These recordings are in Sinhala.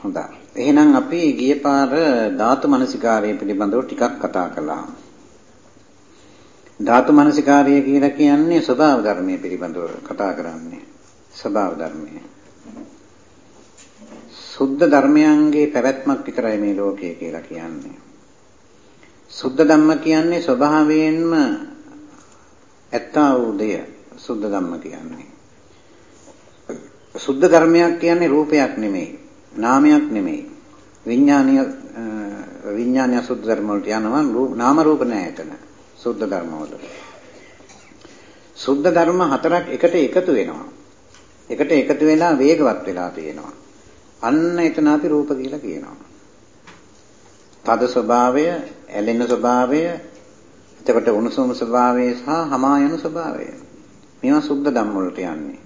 හොඳයි. එහෙනම් අපි ගිය පාර ධාතු මනසිකාරය පිළිබඳව ටිකක් කතා කළා. ධාතු මනසිකාරය කියලා කියන්නේ ස්වභාව ධර්මයේ පිළිබඳව කතා කරන්නේ. ස්වභාව ධර්මයේ. සුද්ධ ධර්මයන්ගේ පැවැත්මක් විතරයි මේ ලෝකය කියලා කියන්නේ. සුද්ධ ධම්ම කියන්නේ ස්වභාවයෙන්ම ඇත්තා වූ දෙය. සුද්ධ ධම්ම කියන්නේ. සුද්ධ ධර්මයක් කියන්නේ රූපයක් නෙමෙයි. නාමයක් නෙමෙයි. විඥානීය විඥානීය සුද්ධ ධර්ම වලට යනවා නාම රූප නැහැ එතන. සුද්ධ ධර්ම වල. සුද්ධ ධර්ම හතරක් එකට එකතු වෙනවා. එකට එකතු වෙලා වේගවත් වෙලා තියෙනවා. අන්න එතන අපි රූප කියලා කියනවා. තද ස්වභාවය, ඇලෙන ස්වභාවය, එතකොට උණුසුම් ස්වභාවය සහ හමා යන ස්වභාවය. මේවා සුද්ධ ධම්ම වලට යන්නේ.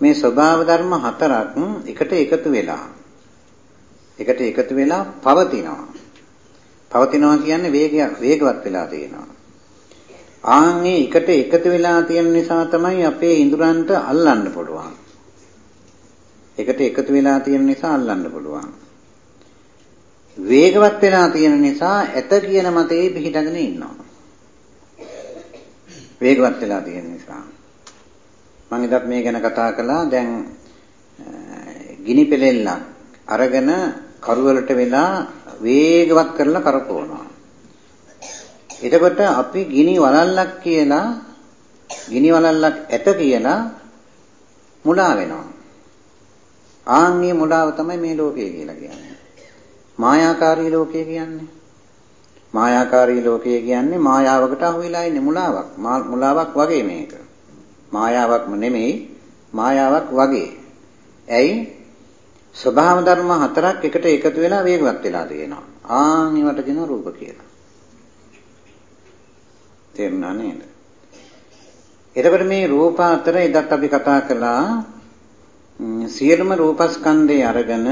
මේ ස්වභාව ධර්ම හතරක් එකට එකතු වෙලා එකට එකතු වෙලා පවතිනවා. පවතිනවා කියන්නේ වේගය වේගවත් වෙලා තියෙනවා. ආන්ගේ එකට එකතු වෙලා තියෙන නිසා තමයි අපේ ඉඳුරන්ට අල්ලන්න පුළුවන්. එකට එකතු වෙලා තියෙන නිසා අල්ලන්න පුළුවන්. වේගවත් වෙලා තියෙන නිසා ඇත කියන මතේ පිහිටගෙන ඉන්නවා. වේගවත් වෙලා තියෙන නිසා. මම ඉදත් මේ ගැන කතා කළා දැන් ගිනි පෙලෙල්ලක් අරගෙන කරුවලට වෙලා වේගවත් කරලා කරකවනවා. එතකොට අපි ගිනි වලල්ලක් කියලා ගිනි වලල්ලක් ඇත කියලා මුලා වෙනවා. ආන්ගේ මුලාව තමයි මේ ලෝකය කියලා කියන්නේ. මායාකාරී ලෝකය කියන්නේ. මායාකාරී ලෝකය කියන්නේ මායාවකට අහු වෙලා ඉන්නේ මුලාවක්. මුලාවක් වගේ මේක. මායාවක්ම නෙමෙයි මායාවක් වගේ. ඇයි? ස්වභාව ධර්ම හතරක් එකට එකතු වෙලා වේගවත් වෙලා තියෙනවා. ආන් ඒවට කියන රූප කියලා. තේරුණා නේද? එතකොට මේ රූප අතර එදත් අපි කතා කළා සියලුම රූපස්කන්ධය අරගෙන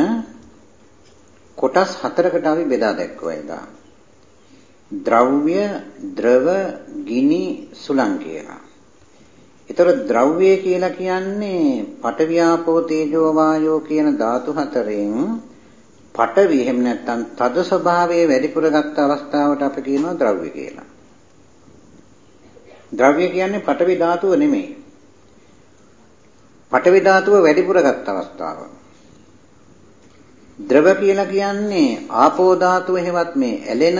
කොටස් හතරකට අපි බෙදා දැක්වුවා එදා. ද්‍රව්‍ය, ද්‍රව, ගිනි, සුලං කියලා. ඒතර ද්‍රව්‍ය කියලා කියන්නේ පඨවියාපෝ තේජෝ වායෝ කියන ධාතු හතරෙන් පඨවි එහෙම නැත්නම් තද ස්වභාවයේ වැඩිපුර ගත්ත අවස්ථාවට අපි කියනවා ද්‍රව්‍ය කියලා. ද්‍රව්‍ය කියන්නේ පඨවි ධාතුව නෙමෙයි. පඨවි ධාතුව වැඩිපුර ගත්ත අවස්ථාව. ද්‍රව කියලා කියන්නේ ආපෝ ධාතුව හේවත් මේ ඇලෙන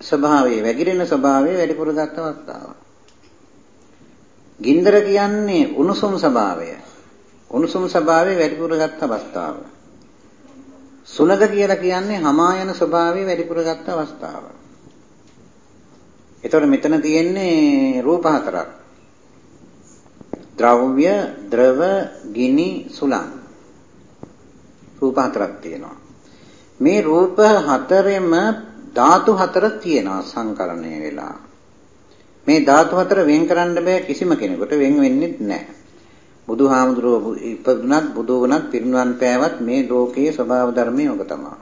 ස්වභාවයේ වැగిරෙන ස්වභාවයේ වැඩිපුර ගත්ත අවස්ථාව. ගින්දර කියන්නේ උණුසුම් ස්වභාවය. උණුසුම් ස්වභාවය වැඩිපුර ගත්ත අවස්ථාව. සුනග කියලා කියන්නේ හමා යන ස්වභාවය වැඩිපුර ගත්ත අවස්ථාව. එතකොට මෙතන තියෙන්නේ රූප හතරක්. ද්‍රව්‍ය, ද්‍රව, ගිනි, සුලං. රූප හතරක් තියෙනවා. මේ රූප හතරෙම ධාතු හතරක් තියෙනවා සංකලනය වෙලා. මේ ධාතු හතර වෙන් කරන්න බෑ කිසිම කෙනෙකුට වෙන් වෙන්නේ නැහැ. බුදුහාමුදුරුවෝ ඉපදුනත් බුදු වුණත් පිරිනුවන් පෑවත් මේ ලෝකයේ ස්වභාව ධර්මය ඔබ තමයි.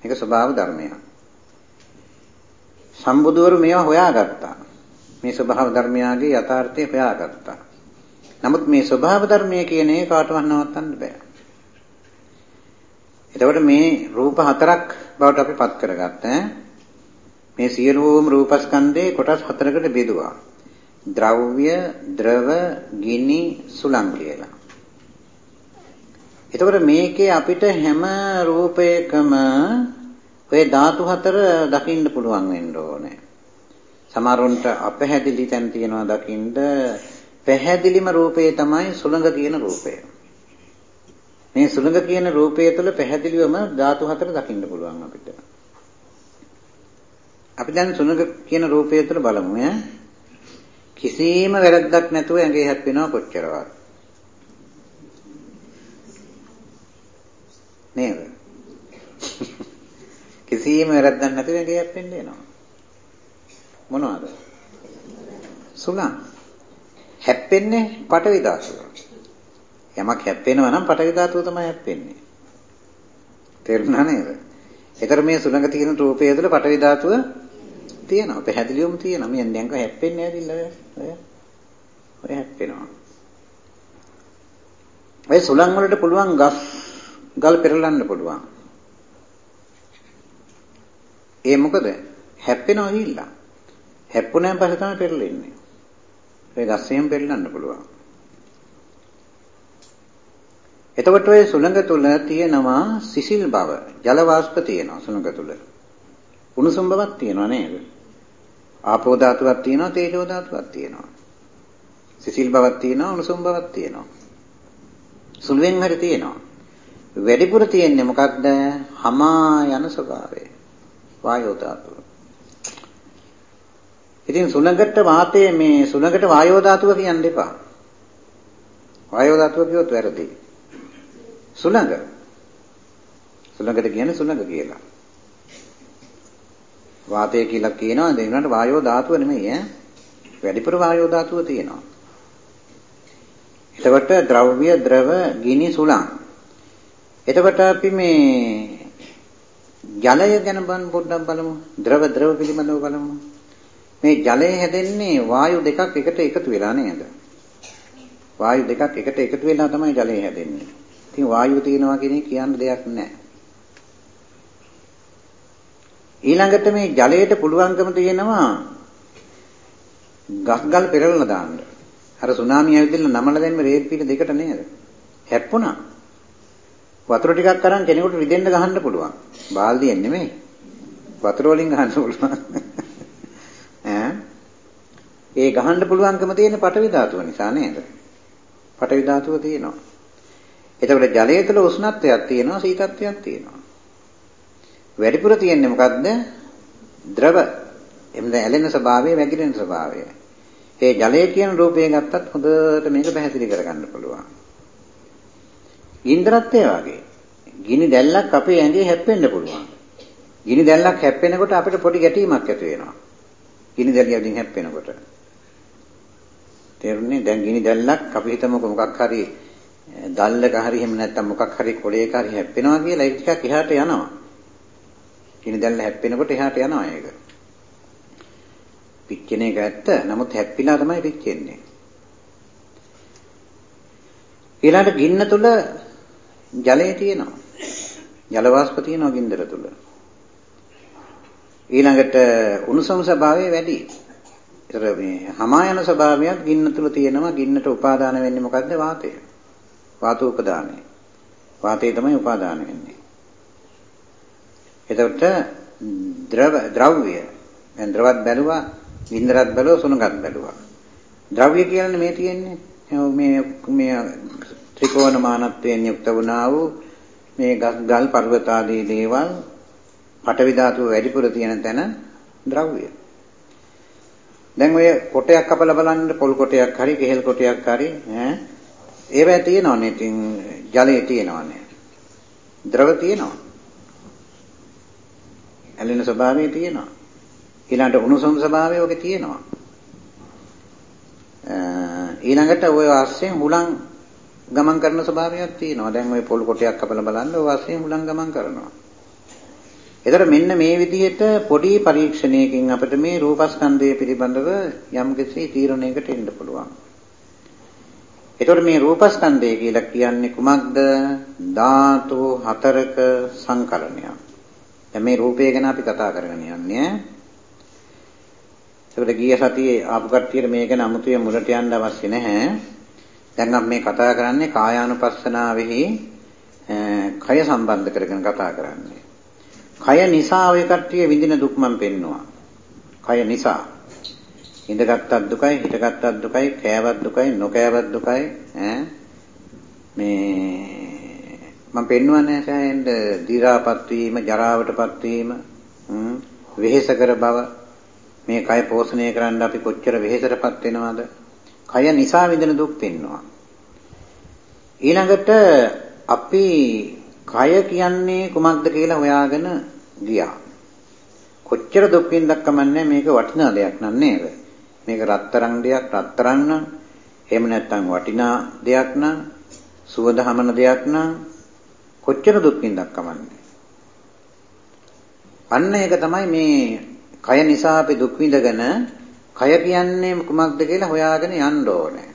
මේක ස්වභාව ධර්මයක්. සම්බුදුවරු මේවා හොයාගත්තා. මේ ස්වභාව ධර්මයාගේ යථාර්ථය හොයාගත්තා. නමුත් මේ ස්වභාව ධර්මය කියන එක කාටවත් නවත්තන්න බෑ. එතකොට මේ රූප හතරක් බවට අපි පත් කරගත්තා. මේ සියලුම රූපස්කන්ධේ කොටස් හතරකට බෙදුවා. ද්‍රව්‍ය, ද්‍රව, ගිනි, සුලං කියලා. එතකොට මේකේ අපිට හැම රූපයකම ඔය ධාතු හතර දකින්න පුළුවන් වෙන්න ඕනේ. සමහරුන්ට අපහැදිලි තැන් තියෙනවා දකින්න පැහැදිලිම රූපය තමයි සුළඟ කියන රූපය. මේ සුළඟ කියන රූපය තුළ පැහැදිලිවම ධාතු හතර දකින්න පුළුවන් අපිට. අපි දැන් සුනක කියන රූපය තුළ බලමු ඈ. කිසිම වැරද්දක් නැතුව ඇඟේ හැප්පෙනවා කොච්චරවත්. නේද? කිසිම වැරද්දක් නැතුව ඇඟේ හැප්පෙන්න එනවා. මොනවද? සුලං. හැප්පෙන්නේ පටවි ධාතුව. යමක් හැප්පෙනවා නම් පටවි ධාතුව තමයි හැප්පෙන්නේ. තේරුණා නේද? ඒතර මේ සුලඟ තියෙන රූපය තුළ පටවි ධාතුව තියෙනවා. පැහැදිලිවම තියෙනවා. මේ දැන් හැප්පෙන්නේ නැදිල්ල ඔය. ඔය හැප්පෙනවා. ඔය සුළං වලට පුළුවන් ගස් ගල් පෙරලන්න පුළුවන්. ඒ මොකද? හැප්පෙනවා ගිහිල්ලා. හැප්පුණාන් පස්සේ තමයි පෙරලෙන්නේ. ඒ ගස්සෙන් පෙරලන්න පුළුවන්. එතකොට ඔය සුළඟ තුල තියෙනවා සිසිල් බව, ජල වාෂ්ප තියෙනවා සුළඟ තුල. උණුසුම් බවක් තියෙනවා නේද? ආපෝ ධාතුවක් තියෙනවා, තේජෝ ධාතුවක් තියෙනවා. සිසිල් බවක් තියෙනවා, උණුසුම් බවක් තියෙනවා. සුළුෙන් හරි තියෙනවා. වැඩිපුර තියෙන්නේ මොකක්ද? හමා යන ස්වභාවය. වායෝ ධාතුව. ඉතින් සුළඟට වාතයේ මේ සුළඟට වායෝ ධාතුව කියන්න එපා. වායෝ ධාතුව කියොත් වැරදි. සුළඟ. සුළඟට කියන්නේ සුළඟ කියලා. වාතය කියලා කියනවා ඒ වුණාට වායෝ ධාතුව නෙමෙයි ඈ. වැඩිපුර වායෝ ධාතුව තියෙනවා. එතකොට ද්‍රව්‍ය ද්‍රව ගිනි සුළං එතකොට අපි මේ ජලය ගැන පොඩ්ඩක් බලමු. ද්‍රව ද්‍රව පිළිබඳව බලමු. මේ ජලය හැදෙන්නේ වායු දෙකක් එකට එකතු වෙලා නේද? වායු දෙකක් එකට එකතු වෙලා තමයි ජලය හැදෙන්නේ. ඉතින් වායුව තියෙනවා කියන කියන්න දෙයක් නැහැ. ඊළඟට මේ ජලයට පුළුවන්කම තියෙනවා ගස්ගල් පෙරලලා දාන්න. අර සුනාමිය ඇවිදලා නමල දැම්ම රේත් පිට දෙකට නේද? හැප්පුණා. වතුර ටිකක් අරන් කෙනෙකුට රිදෙන්න ගහන්න පුළුවන්. බාල්දියෙන් නෙමෙයි. වතුර වලින් ගහන්න පුළුවන්. ඈ ඒ ගහන්න පුළුවන්කම තියෙන පටවි ධාතුව නිසා නේද? පටවි ධාතුව තියෙනවා. එතකොට ජලය තුළ උෂ්ණත්වයක් තියෙනවා සීතත්වයක් තියෙනවා. වැඩිපුර තියෙන්නේ මොකද්ද? ද්‍රව. එම්ද ඇලෙන ස්වභාවය, වැగిරෙන ස්වභාවය. ඒ ජලය කියන රූපය ගත්තත් හොඳට මේක පැහැදිලි කරගන්න පුළුවන්. ගින්දරත් ඒ වගේ. ගිනි දැල්ලක් අපේ ඇඟේ හැප්පෙන්න පුළුවන්. ගිනි දැල්ලක් හැප්පෙනකොට අපිට පොඩි ගැටීමක් ඇති වෙනවා. ගිනි දැලියකින් හැප්පෙනකොට. තේරුණේ? දැන් ගිනි දැල්ලක් අපි හිතමුකෝ මොකක් හරි දැල්ලක හරි එහෙම නැත්නම් මොකක් හරි කොළයක හරි හැප්පෙනවා කියලා ඒක ටිකක් එහාට යනවා. ගිනි දැල්ල හැප්පෙනකොට එහාට යනවා ඒක. පිච්චෙන එක ඇත්ත. නමුත් හැප්පිලා තමයි පිච්චෙන්නේ. ඊළඟට ගින්න තුල ජලය තියෙනවා. ජල වාෂ්ප තියෙනවා ගින්දර තුල. ඊළඟට උණුසුම් ස්වභාවය වැඩි. ඒතර මේ හමා යන ස්වභාවයත් ගින්න තුල තියෙනවා. ගින්නට උපාදාන වෙන්නේ මොකද්ද? වාතය. වාතෝපදානය. වාතය තමයි උපාදාන වෙන්නේ. එතකොට ද්‍රව ද්‍රව්‍ය දැන් ද්‍රවත් බැලුවා, ගින්දරත් බැලුවා, සුණගත් බැලුවා. ද්‍රව්‍ය කියන්නේ මේ තියෙන්නේ මේ මේ ත්‍රිකෝණ මානත්වයෙන් යුක්ත වුණා වූ මේ ගල් පර්වත ආදී දේවල් පටවි ධාතුව වැඩිපුර තියෙන තැන ද්‍රව්‍ය. දැන් ඔය කොටයක් කපලා බලන්න පොල් කොටයක් හරි කෙහෙල් කොටයක් හරි ඈ ඒවැ තියෙනවනේ ඉතින් ජලයේ තියෙනවනේ. ද්‍රව තියෙනවා. ඇලෙන ස්වභාවය තියෙනවා. ඊළඟට උණුසුම් ස්වභාවය ඔගේ තියෙනවා. ඊළඟට ওই වාස්යෙන් හුලං ගමන් කරන ස්වභාවයක් තියෙනවා. දැන් ওই පොල් කොටයක් කපලා බලන්න ඔය වාස්යෙන් හුලං ගමන් කරනවා. එතකොට මෙන්න මේ විදිහට පොඩි පරීක්ෂණයකින් අපිට මේ රූපස්කන්ධය පිළිබඳව යම්කිසි තීරණයකට එන්න පුළුවන්. එතකොට මේ රූපස්කන්ධය කියලා කියන්නේ කුමක්ද? ධාතු හතරක සංකලනයක්. දැන් මේ රූපය ගැන අපි කතා කරගෙන යන්නේ. ඒකට ගිය සතියේ ආපු කට්ටියට මේ ගැන අමුතුවෙන් මුලට යන්න අවශ්‍ය නැහැ. දැන් අපි මේ කතා කරන්නේ කායානුපස්සනාවෙහි කය සම්බන්ධ කරගෙන කතා කරන්නේ. කය නිසා ඔය කට්ටිය විඳින දුක් මම පෙන්නවා. කය නිසා. ඉඳගත්ත් දුකයි, හිටගත්ත් දුකයි, කෑවත් දුකයි, නොකෑවත් දුකයි ඈ මේ මම පෙන්වන්නේ සෑහෙන්න දීරාපත් වීම, ජරාවටපත් වීම, වෙහෙස කර බව මේ කය පෝෂණය කරන්න අපි කොච්චර වෙහෙසටපත් වෙනවද? කය නිසා විඳින දුක් පෙන්නවා. ඊළඟට අපි කය කියන්නේ කුමක්ද කියලා හොයාගෙන ගියා. කොච්චර දුක් විඳක් කමන්නේ මේක වටිනා දෙයක් නේද? මේක රත්තරන් දෙයක් රත්තරන් නම් එහෙම නැත්නම් වටිනා දෙයක් නම් සුවදහමන දෙයක් නම් කොච්චර දුක් විඳක් කමන්නේ. අන්න ඒක තමයි මේ කය නිසා අපි දුක් විඳගෙන කය කියන්නේ කුමක්ද කියලා හොයාගෙන යන්න ඕනේ.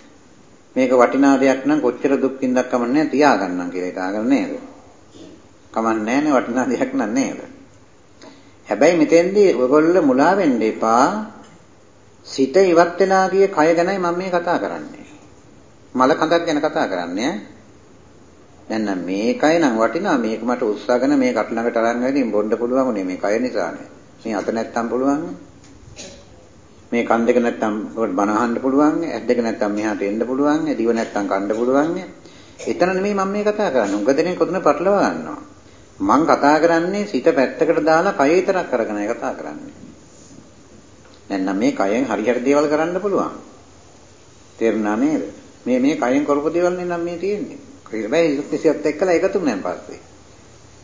මේක වටිනා දෙයක් නම් කොච්චර දුක් විඳක් කමන්නේ තියාගන්නම් කියලා හිතාගෙන නේද? කමන්නේ නැහැ වටිනා දෙයක් නන් නේද? හැබැයි මෙතෙන්දී ඔයගොල්ලෝ මුලා වෙන්න එපා. සිත ඉවත් වෙනා ගිය කය ගැනයි මම මේ කතා කරන්නේ. මල කඳක් ගැන කතා කරන්නේ දැන් නම් මේකයි නම් වටිනා. මේක මට උස්සගෙන මේ කට ළඟට අරන් ගිහින් බොන්න පුළුවන් උනේ මේ කය නිසානේ. මේ අත නැත්තම් පුළුවන් මේ කන් දෙක නැත්තම් ඔකට බන අහන්න පුළුවන් ඇස් දෙක නැත්තම් මෙහාට එන්න පුළුවන් දිව නැත්තම් කන්න පුළුවන් එතන නෙමෙයි මම මේ කතා කරන්නේ. උඟ දෙනෙක් කොතන පටලවා ගන්නවා. මං කතා කරන්නේ සිත පැත්තකට දාලා කය විතරක් අරගෙනයි කතා කරන්නේ. නැත්නම් මේ කයෙන් හරියට දේවල් කරන්න පුළුවන්. තේරුණා නේද? මේ මේ කයෙන් කරපු දේවල් නේ නම් මේ තියෙන්නේ. හැබැයි ඉස්තිසියත් එක්කලා එකතු වෙනන් පස්සේ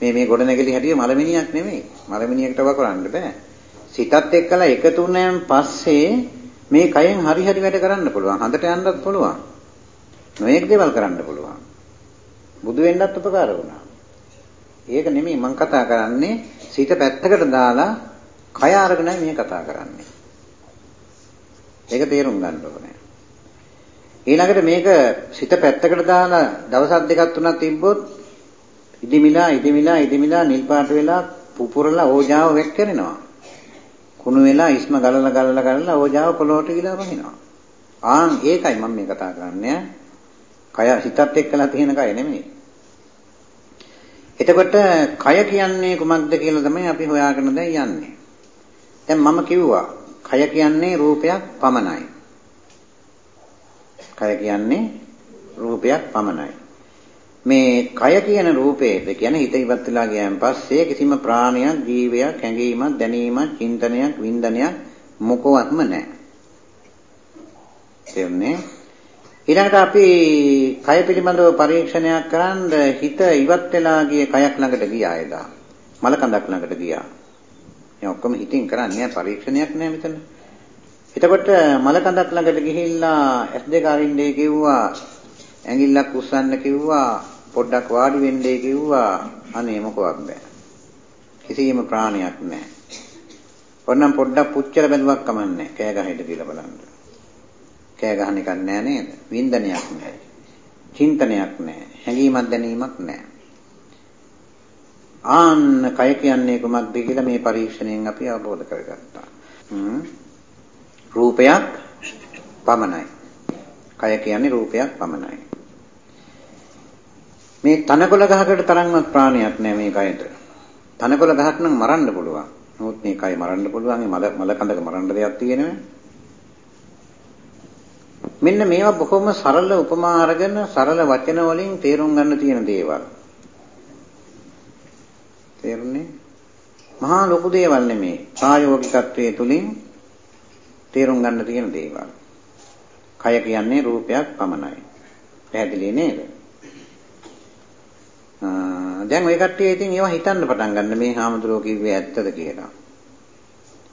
මේ මේ ගොඩනැගිලි හැටිය මලමිනියක් නෙමෙයි මලමිනියකට වකරන්න බෑ සිතත් එක්කලා එකතු වුණාන් පස්සේ මේ කයෙන් හරි හරි වැඩ කරන්න පුළුවන්. හඳට යන්නත් පුළුවන්. නොඑක් දේවල් කරන්න පුළුවන්. බුදු වෙන්නත් උපකාර වුණා. ඒක නෙමෙයි මම කතා කරන්නේ සිත පැත්තකට දාලා කය අරගෙනයි මේ කතා කරන්නේ. ඒක තේරුම් ගන්න ඕනේ. ඊළඟට මේක සිත පැත්තකට දාලා දවසක් දෙකක් තුනක් තිබ්බොත් ඉදිමිලා ඉදිමිලා ඉදිමිලා නිල් පාට වෙලා පුපුරලා ඕජාව වෙක් කරනවා. කුණු වෙලා ඉස්ම ගලලා ගලලා ගලලා ඕජාව පොළොවට ගිලා වහිනවා. ආන් ඒකයි මම මේ කතා කරන්නේ. කය හිතත් එක්කලා තියෙන කය නෙමෙයි. එතකොට කය කියන්නේ කුමක්ද කියලා තමයි අපි හොයාගෙන දැන් යන්නේ. දැන් මම කිව්වා කය කියන්නේ රූපයක් පමණයි. කය කියන්නේ රූපයක් පමණයි. මේ කය කියන රූපේ කියන්නේ හිත ඉවත් වෙලා ගියන් පස්සේ කිසිම ප්‍රාණයක් ජීවයක් හැඟීමක් දැනීමක් චින්තනයක් වින්දනයක් මොකවත්ම නැහැ. තේරුණේ? ඊළඟට අපි කය පිළිබඳව පරීක්ෂණයක් කරන් හිත ඉවත් වෙලා ගිය කයක් ළඟට ගියා එදා. මල කඳක් ළඟට ගියා. මේ ඔක්කොම හිතින් කරන්නේ පරීක්ෂණයක් නෑ මෙතන. එතකොට මල කඳක් ළඟට ගිහිල්ලා S2 අරින්නේ කිව්වා ඇඟිල්ලක් උස්සන්න කිව්වා පොඩ්ඩක් වාඩි වෙන්නයි කිව්වා. අනේ මොකවත් බෑ. කිසිම ප්‍රාණයක් නැහැ ඔන්නම් පොඩ්ඩක් පුච්චර බැලුවක් කමන්නේ කෑ ගහයිද කියලා බලන්න. කෑ ගහන එකක් නෑ නේද? වින්දනයක් නෑ. චින්තනයක් නෑ. හැඟීමක් දැනීමක් නෑ. ආන්න කය කියන්නේ කොමක්ද කියලා මේ පරීක්ෂණයෙන් අපි අවබෝධ කරගත්තා. රූපයක් පමණයි කය කියන්නේ රූපයක් පමණයි මේ තනකොළ ගහකට තරම්වත් ප්‍රාණයක් නැහැ මේ කයට. තනකොළ ගහක් නම් මරන්න පුළුවන්. නමුත් මේ කය මරන්න පුළුවන් මල මල කඳක මරන්න දෙයක් තියෙනවනේ. මෙන්න මේවා බොහොම සරල උපමා අරගෙන සරල වචන වලින් තේරුම් ගන්න තියෙන දේවල්. තේරුණේ? මහා ලොකු දේවල් නෙමේ. ප්‍රායෝගිකත්වයේ තුලින් තේරුම් ගන්න තියෙන දේවල්. කය කියන්නේ රූපයක් පමණයි. පැහැදිලි නේද? දැන් ওই කට්ටිය ඉතින් ඒවා හිතන්න පටන් ගන්න මේ හාමුදුරුවෝ කිව්වේ ඇත්තද කියලා.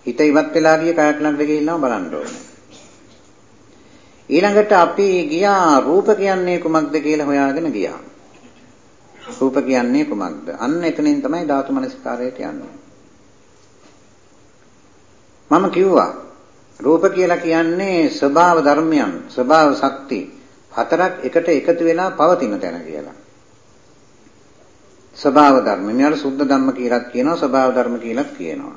හිත ඉවත් වෙලා ගිය කයක් ළඟට ගිහිල්ලාම බලන්න ඕනේ. ඊළඟට අපි ගියා රූප කියන්නේ කුමක්ද කියලා හොයාගෙන ගියා. රූප කියන්නේ කුමක්ද? අන්න එතනින් තමයි ධාතු මනස්කාරයට යන්නේ. මම කිව්වා රූප කියලා කියන්නේ ස්වභාව ධර්මයන්, ස්වභාව ශක්ති හතරක් එකට එකතු වෙලා පවතින තැන කියලා. ස්වභාව ධර්ම. මේවට සුද්ධ ධම්ම කියලාත් කියනවා, ස්වභාව ධර්ම කියලාත් කියනවා.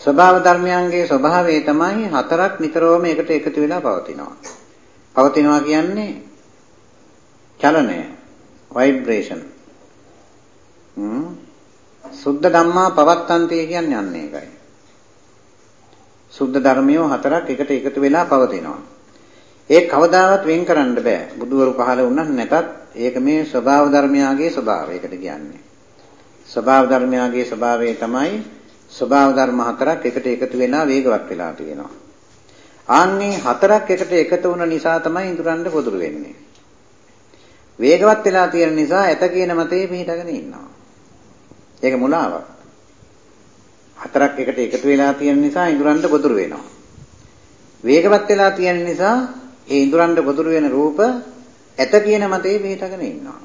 ස්වභාව ධර්මයන්ගේ ස්වභාවය තමයි හතරක් නිතරම එකට එකතු වෙලා පවතිනවා. පවතිනවා කියන්නේ චලනය, ভাইබ්‍රේෂන්. හ්ම්. සුද්ධ ධම්මා පවත්තන්ති කියන්නේ අන්න ඒකයි. සුද්ධ ධර්මියෝ හතරක් එකට එකතු වෙලා පවතිනවා. ඒ කවදාවත් වෙන් කරන්න බෑ. බුදුවරු පහළ වුණත් නැතත් ඒක මේ ස්වභාව ධර්මයාගේ ස්වභාවයකට කියන්නේ. ස්වභාව ධර්මයාගේ ස්වභාවය තමයි ස්වභාව ධර්ම හතරක් එකට එකතු වෙලා වේගවත් වෙලා තියෙනවා. ආන්නේ හතරක් එකට එකතු වුණ නිසා තමයි ඉඳුරන්න පොදුරු වෙන්නේ. වේගවත් වෙලා තියෙන නිසා ඇත කියන මතේ පිටගෙන ඉන්නවා. ඒක මුලාවක්. හතරක් එකට එකතු වෙලා තියෙන නිසා ඉඳුරන්න පොදුරු වෙනවා. වේගවත් වෙලා තියෙන නිසා ඒ ඉඳුරන්න පොදුරු වෙන රූප ඇත කියන මතේ පිටගෙන ඉන්නවා.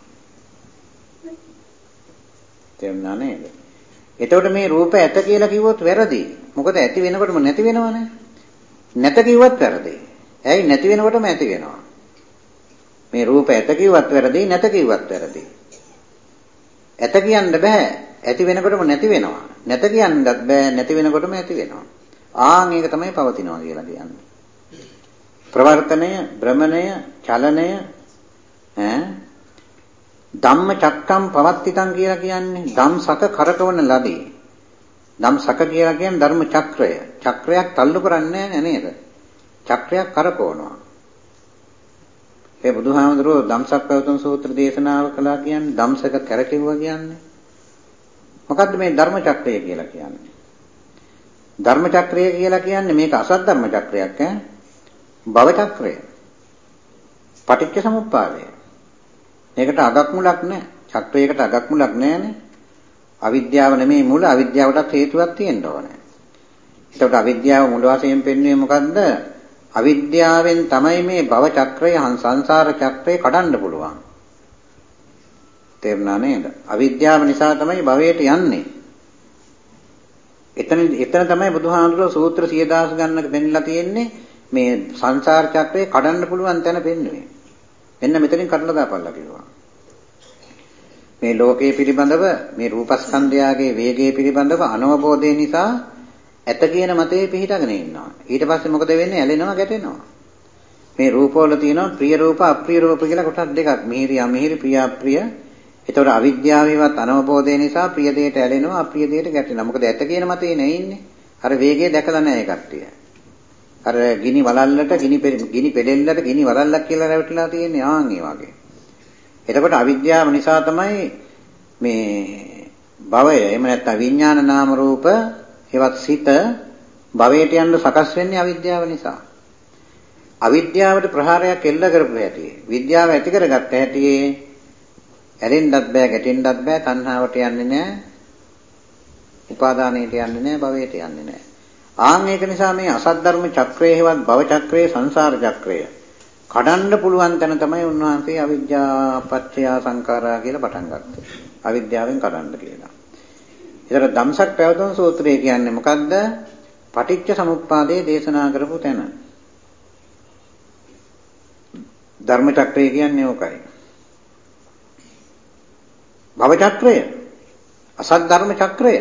තේරුණා නේද? එතකොට මේ රූප ඇත කියලා කිව්වොත් වැරදි. මොකද ඇති වෙනකොටම නැති වෙනවනේ. නැත කිව්වත් වැරදි. ඇයි නැති වෙනකොටම ඇති වෙනවා. මේ රූප ඇත කිව්වත් වැරදි නැත කිව්වත් වැරදි. ඇත කියන්න බෑ. ඇති වෙනකොටම නැති වෙනවා. නැත කියන්නත් බෑ නැති වෙනකොටම ඇති වෙනවා. ආන් ඒක තමයි පවතිනවා කියලා කියන්නේ. ප්‍රවර්තනය, භ්‍රමණය, චලනය ඈ ධම්ම චක්කම් පවත්තිතං කියලා කියන්නේ ධම්සක කරකවන ලදී. ධම්සක කියලා කියන්නේ ධර්ම චක්‍රය. චක්‍රයක් තල්ලු කරන්නේ නැහැ නේද? චක්‍රයක් කරකවනවා. ඒ බුදුහාමුදුරුවෝ ධම්සක් පැවතුම් සූත්‍ර දේශනාව කළා කියන්නේ ධම්සක කරකෙවුවා කියන්නේ. මොකද්ද මේ ධර්ම චක්‍රය කියලා කියන්නේ? ධර්ම චක්‍රය කියලා කියන්නේ මේක අසත් ධර්ම චක්‍රයක් ඈ. භව චක්‍රය. පටිච්ච සමුප්පාදය. මේකට අගක් මුලක් නැහැ. චක්‍රයකට අගක් මුලක් නැහැනේ. අවිද්‍යාව නෙමෙයි මුල අවිද්‍යාවටත් හේතුවක් තියෙන්න ඕනේ. එතකොට අවිද්‍යාව මුල වශයෙන් පෙන්වන්නේ මොකද්ද? අවිද්‍යාවෙන් තමයි මේ භව චක්‍රය සංසාර චක්‍රය කඩන්න පුළුවන්. තේරුණා නේද? අවිද්‍යාව නිසා තමයි භවයට යන්නේ. එතන එතන තමයි බුදුහාමුදුරුවෝ සූත්‍ර 10000 ගන්නක දෙන්නලා තියෙන්නේ මේ සංසාර චක්‍රය කඩන්න පුළුවන් තැන පෙන්වන්නේ. මෙන්න මෙතනින් කඩලා දාපල්ලා කිව්වා. මේ ලෝකයේ පිළිබඳව මේ රූපස්කන්ධයාගේ වේගය පිළිබඳව අනවබෝධය නිසා ඇත කියන මතේ පිහිටගෙන ඉන්නවා. ඊට පස්සේ මොකද වෙන්නේ? ඇලෙනවා ගැටෙනවා. මේ රූපවල තියෙනවා ප්‍රිය රූප අප්‍රිය රූප කියලා කොටස් දෙකක්. මිහිරි අමිහිරි ප්‍රිය අප්‍රිය. ඒතකොට අවිද්‍යාවේවත් අනවබෝධය නිසා ප්‍රිය දෙයට ඇලෙනවා අප්‍රිය දෙයට ගැටෙනවා. මොකද ඇත කියන මතේ නේ ඉන්නේ. අර වේගය දැකලා නැහැ කට්ටිය. අර ගිනි වලල්ලට ගිනි ගිනි පෙලෙල්ලට ගිනි වලල්ලක් කියලා රැවටිලා තියෙන්නේ ආන් ඒ වගේ. එතකොට අවිද්‍යාව නිසා තමයි මේ භවය එහෙම නැත්නම් විඥාන නාම රූප හෙවත් සිත භවයට යන්න සකස් වෙන්නේ අවිද්‍යාව නිසා. අවිද්‍යාවට ප්‍රහාරයක් එල්ල කරපු හැටි. විද්‍යාව ඇති කරගත්ත හැටි ඇලෙන්නත් බෑ ගැටෙන්නත් බෑ තණ්හාවට යන්නේ නෑ. උපාදානයට යන්නේ නෑ භවයට යන්නේ නෑ. ආන් ඒක නිසා මේ අසත් ධර්ම චක්‍රයේ හෙවත් භව චක්‍රයේ සංසාර චක්‍රය කඩන්න පුළුවන් තැන තමයි උන්වහන්සේ අවිද්‍යා පත්‍ය සංඛාරා කියලා පටන් ගත්තේ. අවිද්‍යාවෙන් කඩන්න කියලා. ඒතර ධම්සක් පැවතුම් සූත්‍රය කියන්නේ මොකද්ද? පටිච්ච සමුප්පාදයේ දේශනා කරපු තැන. ධර්ම චක්‍රය කියන්නේ ඕකයි. භව චක්‍රය. අසත් ධර්ම චක්‍රය.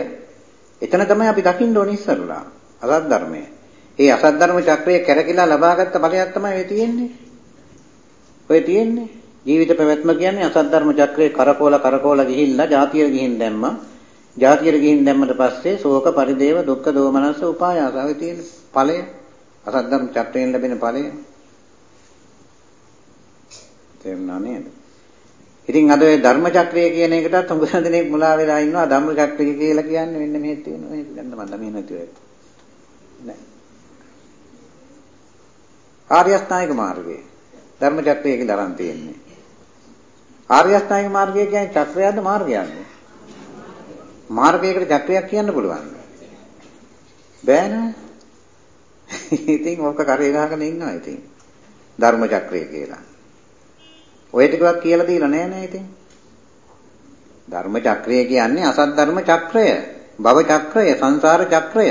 එතන තමයි අපි දකින්න ඕනේ ඉස්සරලා. අසත් ධර්මය. ඒ අසත් ධර්ම චක්‍රය කැරකිලා ලබාගත්ත ඵලයක් තමයි ඔය තියෙන්නේ. ඔය තියෙන්නේ. ජීවිත පැවැත්ම කියන්නේ අසත් ධර්ම චක්‍රේ කරකෝල කරකෝල ගිහිල්ලා ජාතිය ගිහින් දැම්මා. ජාතියට ගිහින් දැම්මට පස්සේ ශෝක පරිදේව දුක්ඛ දෝමනස්ස උපායාසාවේ තියෙන ඵලය අසත් ධර්ම චක්‍රයෙන් ලැබෙන ඵලය. තේරුණා නේද? ඉතින් අද ඔය ධර්ම චක්‍රය කියන එකටත් හුඟ දෙනෙක් මුලා වෙලා ඉන්නවා ධම්ම චක්‍රය කියලා කියන්නේ මෙන්න මෙහෙ තියෙනවා මේක ගන්න මම දන්නේ නැතුව. නෑ. ආර්ය අෂ්ටාංගික මාර්ගය ධර්ම චක්‍රය කියලා අරන් තියෙන්නේ. ආර්ය අෂ්ටාංගික මාර්ගය කියන්නේ චක්‍රයක්ද මාර්ගයක්ද? මාර්ගයකට චක්‍රයක් කියන්න පුළුවන්. බෑ නෑ. ඉතින් ඕක කරේ ගහගෙන ඉන්නවා ඉතින්. ධර්ම චක්‍රය කියලා. ඔය ටිකවත් කියලා දීලා නෑ නෑ ඉතින්. ධර්ම චක්‍රය කියන්නේ අසත් ධර්ම චක්‍රය, භව චක්‍රය, සංසාර චක්‍රය.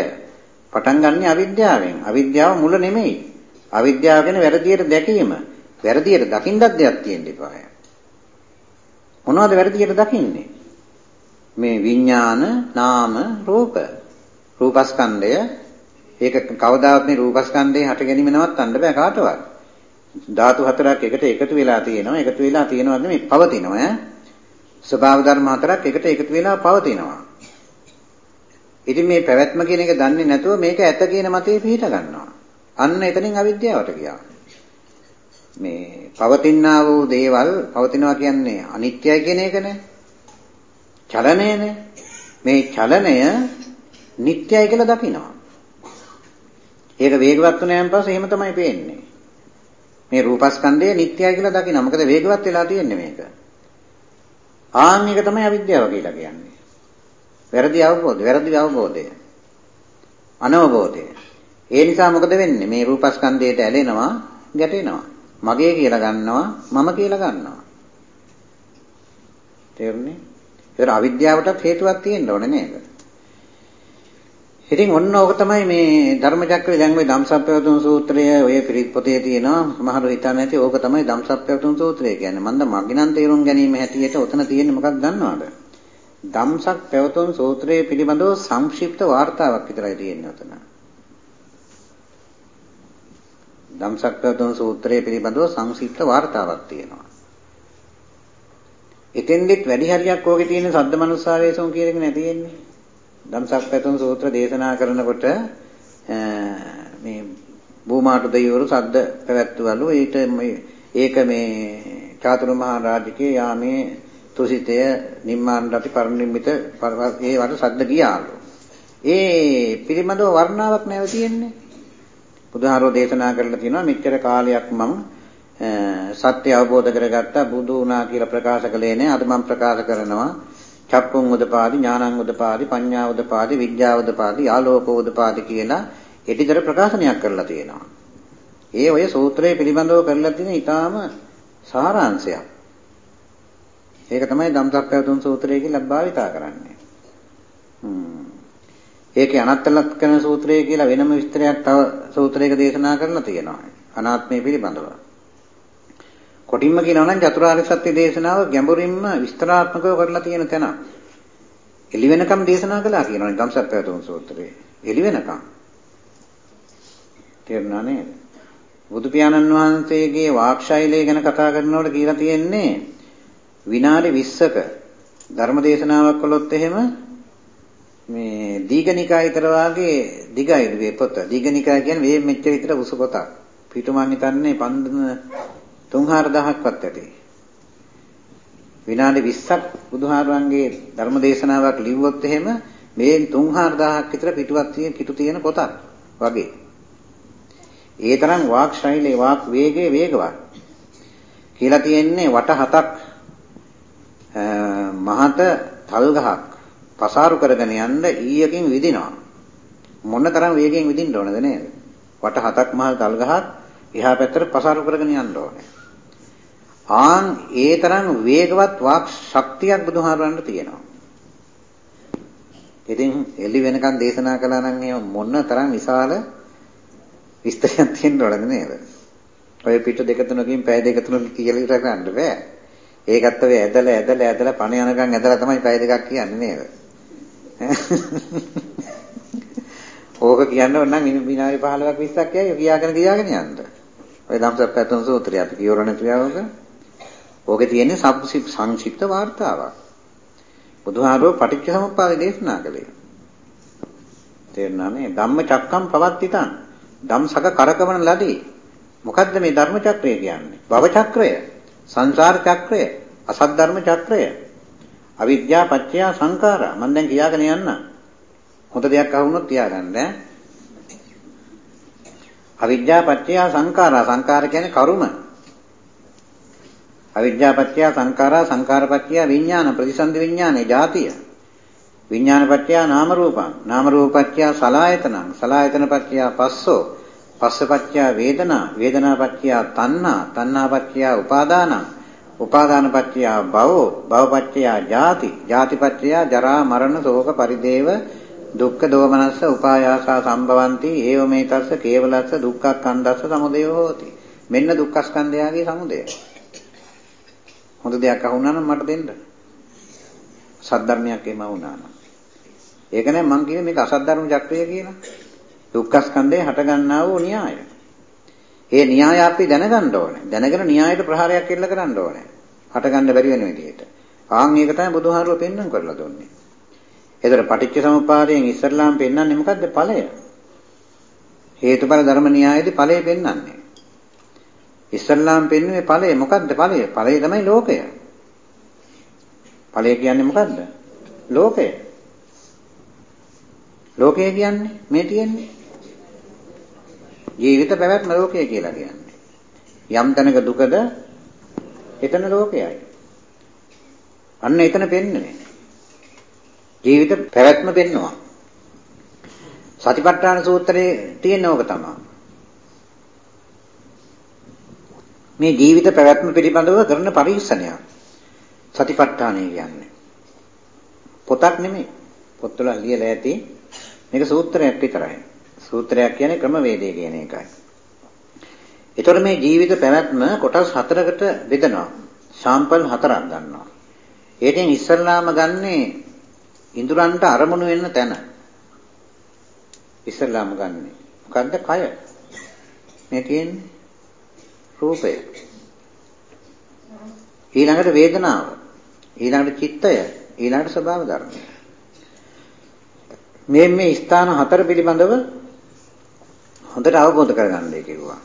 පටන් ගන්න අවිද්‍යාවෙන්. අවිද්‍යාව මුල නෙමෙයි. අවිද්‍යාව කියන්නේ වැරදියට දැකීම. වැරදියට දකින්නත් දෙයක් තියෙන්න එපාය. මොනවද වැරදියට දකින්නේ? මේ විඥාන නාම රූප රූපස්කන්ධය ඒක කවදාවත් මේ රූපස්කන්ධේ හට ගැනීම නවත්තන්න බෑ කාටවත්. ධාතු හතරක් එකට එකතු වෙලා තියෙනවා. එකතු වෙලා තියෙනවද මේ පවතිනවා ඈ. ස්වභාව ධර්ම හතරක් එකට එකතු වෙලා පවතිනවා. ඉතින් මේ පැවැත්ම කියන එක දන්නේ නැතුව මේක ඇත කියන මතේ පිහිට ගන්නවා. අන්න එතනින් අවිද්‍යාවට ගියා. මේ පවතිනා වූ දේවල් පවතිනවා කියන්නේ අනිත්‍යයි කියන එකනේ. චලනයනේ. මේ චලනය නිට්ටයයි කියලා දකිනවා. ඒක වේගවත් වුණාන් පස්සේ එහෙම තමයි පේන්නේ. මේ රූපස්කන්ධය නිට්ටයයි කියලා දකිනවා. මොකද වේගවත් වෙලා තියෙන්නේ මේක. ආන් එක තමයි අවිද්‍යාව කියලා කියන්නේ. වැරදි අවබෝධය, වැරදි අවබෝධය. අනවබෝධය. ඒ නිසා මොකද වෙන්නේ? මේ රූපස්කන්ධයට ඇලෙනවා, ගැටෙනවා. මගේ කියලා ගන්නවා මම කියලා ගන්නවා. තේරුණේ? ඒතර අවිද්‍යාවටත් හේතුවක් තියෙන්න ඕනේ නේද? ඉතින් ඔන්න ඕක තමයි මේ ධර්මචක්‍රය දැන් මේ ධම්සප්පවතුන් සූත්‍රය ඔය පිරිත් පොතේ තියෙනවා සමහරව හිතන්නේ නැති ඕක තමයි ධම්සප්පවතුන් සූත්‍රය කියන්නේ. මන්ද මග්ගිනන් තේරුම් ගැනීම හැටියට උතන තියෙන්නේ මොකක්ද දන්නවද? ධම්සක් පැවතුම් සූත්‍රයේ පිළිබඳව සංක්ෂිප්ත වාර්තාවක් විතරයි තියෙන්නේ උතන. ධම්සක් පැවතුම් සූත්‍රයේ පිළිබඳව සංක්ෂිප්ත වාර්තාවක් තියෙනවා. එතෙන්දෙත් වැඩි හරියක් ඕකේ තියෙන සද්ද මනුස්සාවේසොන් කියන එක නැතිෙන්නේ. ධම්සක් පැවතුම් සූත්‍ර දේශනා කරනකොට මේ භූමාට දෙවිවරු සද්ද පැවැත්වලු ඊට ඒක මේ චාතුරු මහා රාජිකේ යාමේ තුසිතය නිම්මාන රති පරිනිම්මිත ඒ වට සද්ද ගියාලු. ඒ පිළිබඳව වර්ණාවක් නැව තියෙන්නේ. බුදුහාරෝ දේශනා කරලා තියෙනවා මෙච්චර කාලයක් මම සත්‍ය අවබෝධ කරගත්තා බුදු වුණා කියලා ප්‍රකාශ කළේ නෑ. අද මම ප්‍රකාශ කරනවා චක්කුං උදපාදි ඥානං උදපාදි පඤ්ඤා උදපාදි විද්‍යා උදපාදි ආලෝක උදපාදි කියලා එටිතර ප්‍රකාශනයක් කරලා තියෙනවා. ඒ ඔය සූත්‍රයේ පිළිබඳව කරලා තියෙන ඊටාම සාරාංශයක්. ඒක තමයි ධම්සක් පැවතුම් සූත්‍රය කියලා භාවිතා කරන්නේ. හ්ම්. ඒකේ අනත්තලක්කන සූත්‍රය කියලා වෙනම විස්තරයක් තව සූත්‍රයක දේශනා කරලා තියෙනවා. අනාත්මය පිළිබඳව. කොටින්ම කියනවා නම් චතුරාර්ය සත්‍ය දේශනාව ගැඹුරින්ම විස්තරාත්මකව කරලා තියෙන තැන. එළි වෙනකම් දේශනා කළා කියනවා ධම්සක් පැවතුම් සූත්‍රයේ. එළි වෙනකම්. තේරුණා නේද? බුදු පියාණන් වහන්සේගේ වාක්ශෛලය ගැන කතා කරනකොට කියලා තියෙන්නේ විනාඩි 20ක ධර්ම දේශනාවක් කළොත් එහෙම මේ දීඝනිකාය විතර වාගේ දිගයි මේ පොත. දීඝනිකාය කියන්නේ මේ මෙච්චර විතර උස පොතක්. පිටු මං හිතන්නේ 3000ක්වත් ඇති. විනාඩි 20ක් බුදුහාරවන්ගේ ධර්ම දේශනාවක් ලිව්වොත් එහෙම මේ 3000ක් විතර පිටුවක් තියෙන කිටු තියෙන පොතක් වගේ. ඒ තරම් වාක් ශෛලයේ වාක් වේගයේ වේගවත්. කියලා තියෙන්නේ වට හතක් මහත තල් ගහක් පසාරු කරගෙන යන්න ඊයකින් විදිනවා. මොන තරම් වේගයෙන් විදින්න ඕනද නේද? වට හතක් මහල් තල් ගහක් එහා පැත්තට පසාරු කරගෙන යන්න ඕනේ. ආන් ඒ තරම් වේගවත් වාක් ශක්තියක් බුදුහාරවන්ට තියෙනවා. ඉතින් එළි වෙනකන් දේශනා කළා නම් ඒ මොන තරම් විශාල විස්තරයක් තියෙන්න ඕනද නේද? ඔය පිට දෙක තුනකින් පැය දෙක තුනක කියලා ඉතර ගන්න බෑ. ඒකත් ඔය ඇදලා ඇදලා ඇදලා පණ යනකම් ඇදලා තමයි පැය දෙකක් කියන්නේ නේද? ඕක කියන්න ඕන නම් විනාඩි 15ක් 20ක් කියයි කියාගෙන කියාගෙන යන්න. ඔය ධම්සප් පැතුම් සූත්‍රය අපි කියවර නැතුවවක. ඕකේ තියෙන්නේ සංක්ෂිප්ත වාර්තාවක්. බුදුහාරෝ පටිච්චසමුප්පාද දේශනා කළේ. තේරුණා නේ? ධම්ම චක්කම් පවත්තිතං. ධම්සක කරකවන ලදී. මොකද්ද මේ ධර්ම චක්‍රය කියන්නේ? භව චක්‍රය, සංසාර චක්‍රය, අසත් ධර්ම චක්‍රය. අවිද්‍යා පත්‍ය සංඛාරා. මම දැන් කියාගෙන යන්න. හොඳ දෙයක් අහුනොත් තියාගන්න ඈ. අවිද්‍යා පත්‍ය සංඛාරා. සංඛාර කියන්නේ කර්ම. අවිද්‍යා පත්‍ය සංඛාරා සංඛාර පත්‍ය විඥාන ප්‍රතිසන්දි විඥානේ ජාතිය. විඥාන පත්‍ය නාම රූපං නාම රූප පත්‍ය සලායතනං. සලායතන පත්‍ය පස්සෝ. පස්ස පත්‍ය වේදනා. වේදනා පත්‍ය තණ්හා. තණ්හා පත්‍ය උපාදානං. උපාදාන පත්‍ය භවෝ. භව පත්‍ය ජාති. ජාති පත්‍ය ජරා මරණ ශෝක පරිදේව දුක්ඛ දෝමනස්ස උපායාසා සම්භවಂತಿ ඒව මේ තස්ස කේවලස්ස දුක්ඛක්ඛන්දස්ස සමුදය හෝති. මෙන්න දුක්ඛස්කන්ධයාගේ සමුදය. හොඳ දෙයක් අහුණා නම් මට දෙන්න සද්ධර්මයක් එම වුණා නම් ඒක නෑ මං කියන්නේ මේක අසද්ධර්ම චක්‍රය කියලා දුක්ඛස්කන්ධය හට ගන්නා වූ න්‍යාය ඒ න්‍යාය අපි දැනගන්න ඕනේ. දැනගෙන න්‍යායට ප්‍රහාරයක් එල්ල කරන්න ඕනේ. හට ගන්න බැරි වෙන විදිහට. ආන් ඒක තමයි බුදුහාරුව පෙන්වන්න කරලා දුන්නේ. ඒතර පටිච්ච සමුප්පාදයෙන් ඉස්සරලාම් පෙන්වන්නේ මොකද්ද ඵලය? හේතුඵල ධර්ම න්‍යායයේදී ඵලය පෙන්වන්නේ. ඉස්සරලාම් පෙන්වන්නේ ඵලය මොකද්ද ඵලය? ඵලය තමයි ලෝකය. ඵලය කියන්නේ මොකද්ද? ලෝකය. ලෝකය කියන්නේ මේ තියෙන්නේ ජීවිත පැවැත්ම ලෝකය කියලා කියන්නේ. යම් තැනක දුකද එතන ලෝකයයි. අන්න එතන පෙන්න්නේ. ජීවිත පැවැත්ම පෙන්නවා. සතිපට්ඨාන සූත්‍රයේ තියෙන ඕක තමයි. මේ ජීවිත පැවැත්ම පිළිබඳව කරන පරීක්ෂණයක්. සතිපට්ඨානය කියන්නේ. පොතක් නෙමෙයි. පොත්වල ලියලා ඇති මේක සූත්‍රයක් විතරයි. සූත්‍රයක් කියන්නේ ක්‍රමවේදය කියන එකයි. ඒතර මේ ජීවිත පැවැත්ම කොටස් හතරකට බෙදනවා. සාම්පල් හතරක් ගන්නවා. ඒකෙන් ඉස්සල්ලාම ගන්නේ ඉඳුරන්ට අරමුණු වෙන්න තැන. ඉස්සල්ලාම ගන්නෙ. මොකද්ද කය? මේ තියෙන්නේ රූපය. ඊළඟට වේදනාව. ඊළඟට චිත්තය. ඊළඟට ස්වභාව ධර්මය. මේ මේ ස්ථාන හතර පිළිබඳව හොඳට අවබෝධ කරගන්නයි කිව්වා.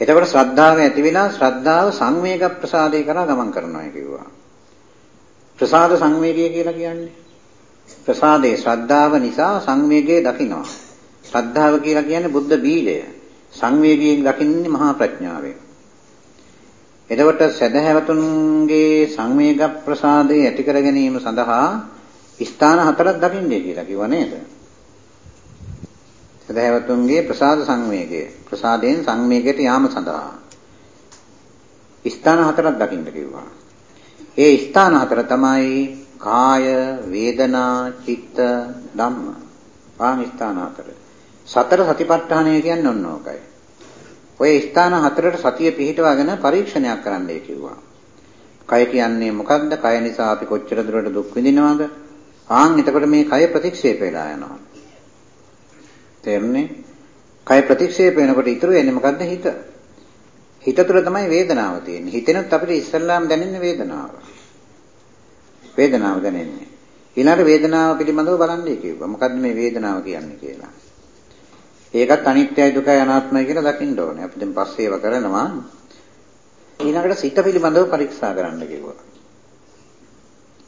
එතකොට ශ්‍රද්ධාව ඇති වෙලා ශ්‍රද්ධාව සංවේග ප්‍රසාදේ කරා ගමන් කරනවා කිව්වා. ප්‍රසාද සංවේගය කියලා කියන්නේ ප්‍රසාදේ ශ්‍රද්ධාව නිසා සංවේගයේ දකින්නවා. ශ්‍රද්ධාව කියලා කියන්නේ බුද්ධ බීජය. සංවේගයෙන් දකින්නේ මහා ප්‍රඥාවෙන්. එතකොට සදහැවතුන්ගේ සංවේග ප්‍රසාදේ ඇති කර ගැනීම සඳහා ස්ථාන හතරක් දකින්නේ කියලා කිව්වා නේද? සදහැවතුන්ගේ ප්‍රසාද සංවේගය ප්‍රසාදයෙන් සංවේගයට යාම සඳහා ස්ථාන හතරක් දකින්න කිව්වා. ඒ ස්ථාන හතර තමයි කාය, වේදනා, චිත්ත, ධම්ම. පාන් ස්ථාන හතර. සතර සතිපට්ඨානය කියන්නේ ඔන්න ඕකයි. ඔය ස්ථාන හතරට සතිය පිහිටවාගෙන පරීක්ෂණයක් කරන්නයි කිව්වා. කය කියන්නේ මොකක්ද? කය නිසා අපි කොච්චර දුරට දුක් විඳිනවද? ආන් එතකොට මේ කය ප්‍රතික්ෂේප වෙලා යනවා. තේරුණේ? කය ප්‍රතික්ෂේප වෙනකොට ඉතුරු වෙන්නේ මොකද්ද? හිත. හිත තුළ තමයි වේදනාව තියෙන්නේ. හිතෙනත් අපිට ඉස්සල්ලාම දැනෙන්නේ වේදනාව. වේදනාව දැනෙන්නේ. ඊළඟට වේදනාව පිළිබඳව බලන්නයි කිව්වා. මොකද්ද මේ වේදනාව කියන්නේ කියලා. ඒකත් අනිත්‍යයි දුකයි අනාත්මයි කියලා දකින්න ඕනේ. අපි දැන් පස්සේ ඒව කරනවා. ඊළඟට සිත පිළිබඳව පරීක්ෂා කරන්න කිව්වා.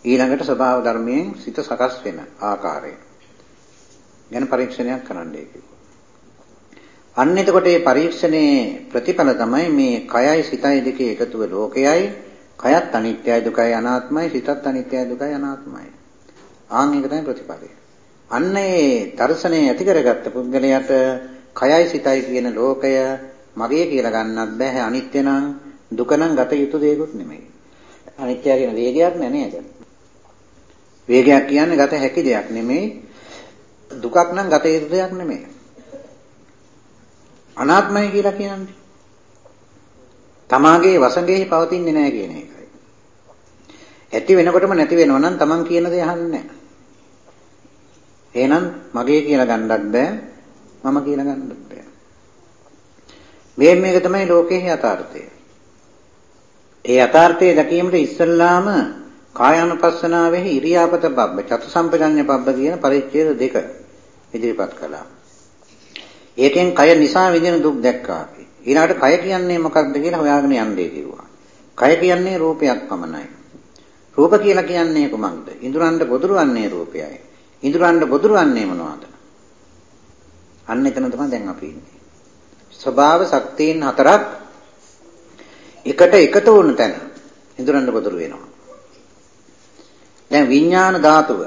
ඊළඟට ස්වභාව ධර්මයෙන් සිත සකස් වෙන ආකාරය ගැන පරීක්ෂණයක් කරන්නයි කිව්වා. අන්න එතකොට මේ පරීක්ෂණයේ ප්‍රතිඵල තමයි මේ කයයි සිතයි දෙකේ එකතුව ලෝකයයි කයත් අනිත්‍යයි දුකයි අනාත්මයි සිතත් අනිත්‍යයි දුකයි අනාත්මයි. ආන් එක තමයි ප්‍රතිඵලය. අන්න ඒ දර්ශනය ඇති කරගත්ත පුද්ගලයාට කයයි සිතයි කියන ලෝකය මගේ කියලා ගන්නත් බෑ අනිත්‍ය නම් දුක නම් ගත යුතු දෙයක්වත් නෙමෙයි. අනිත්‍ය කියන වේගයක් නෑ නේද? වේගයක් කියන්නේ ගත හැකි දෙයක් නෙමෙයි. දුකක් නම් ගත යුතු දෙයක් නෙමෙයි. අනාත්මයි කියලා කියන්නේ තමාගේ වසඟෙහි පවතින්නේ නැහැ කියන එකයි. ඇති වෙනකොටම නැති වෙනවා නම් Taman කියන දේ අහන්නේ නැහැ. එහෙනම් මගේ කියලා ගන්නත් බෑ මම කියලා ගන්නත් බෑ. මේ මේක තමයි ලෝකයේ යථාර්ථය. ඒ යථාර්ථය දැකීමට ඉස්සල්ලාම කායानुපස්සනාවෙහි ඉරියාපත බබ්බ චතුසම්පජඤ්ඤ බබ්බ කියන පරිච්ඡේද දෙක ඉදිරිපත් කළා. ඒකෙන් කය නිසා විඳින දුක් දැක්කා අපි. ඊළඟට කය කියන්නේ මොකක්ද කියලා හොයාගෙන යන්නේ කිව්වා. කය කියන්නේ රූපයක් පමණයි. රූප කියලා කියන්නේ කොමක්ද? ඉඳුරන්ට පොදුරවන්නේ රූපයයි. ඉඳුරන්ට බොදුරවන්නේ මොනවද? අන්න එතන තමයි දැන් අපි ඉන්නේ. ස්වභාව ශක්තියින් හතරක් එකට එකතු වුණ තැන ඉඳුරන්ට බොදුරු වෙනවා. දැන් විඥාන ධාතුව,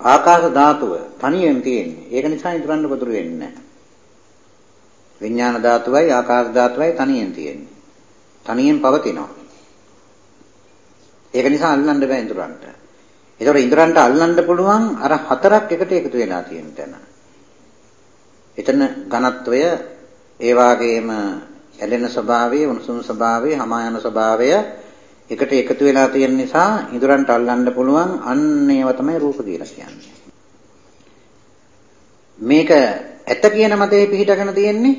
ආකාශ ධාතුව තනියෙන් තියෙන්නේ. ඒක නිසා ඉඳුරන්ට බොදුරු වෙන්නේ නැහැ. විඥාන ධාතුවයි ආකාශ ධාතුවයි තනියෙන් තියෙන්නේ. තනියෙන් පවතිනවා. ඒක නිසා අල්ලන්න බෑ ඉඳුරන්ට. ඒතකොට ඉන්ද්‍රයන්ට අල්ලන්න පුළුවන් අර හතරක් එකට එකතු වෙලා තියෙන තැන. එතන ඝනත්වය ඒ වාගේම ඇලෙන ස්වභාවය, උණුසුම් ස්වභාවය, හමා යන ස්වභාවය එකට එකතු වෙලා තියෙන නිසා ඉන්ද්‍රයන්ට අල්ලන්න පුළුවන් අන්න ඒව තමයි රූප කියලා කියන්නේ. මේක ඇත කියන මතේ පිහිටගෙන තියෙන්නේ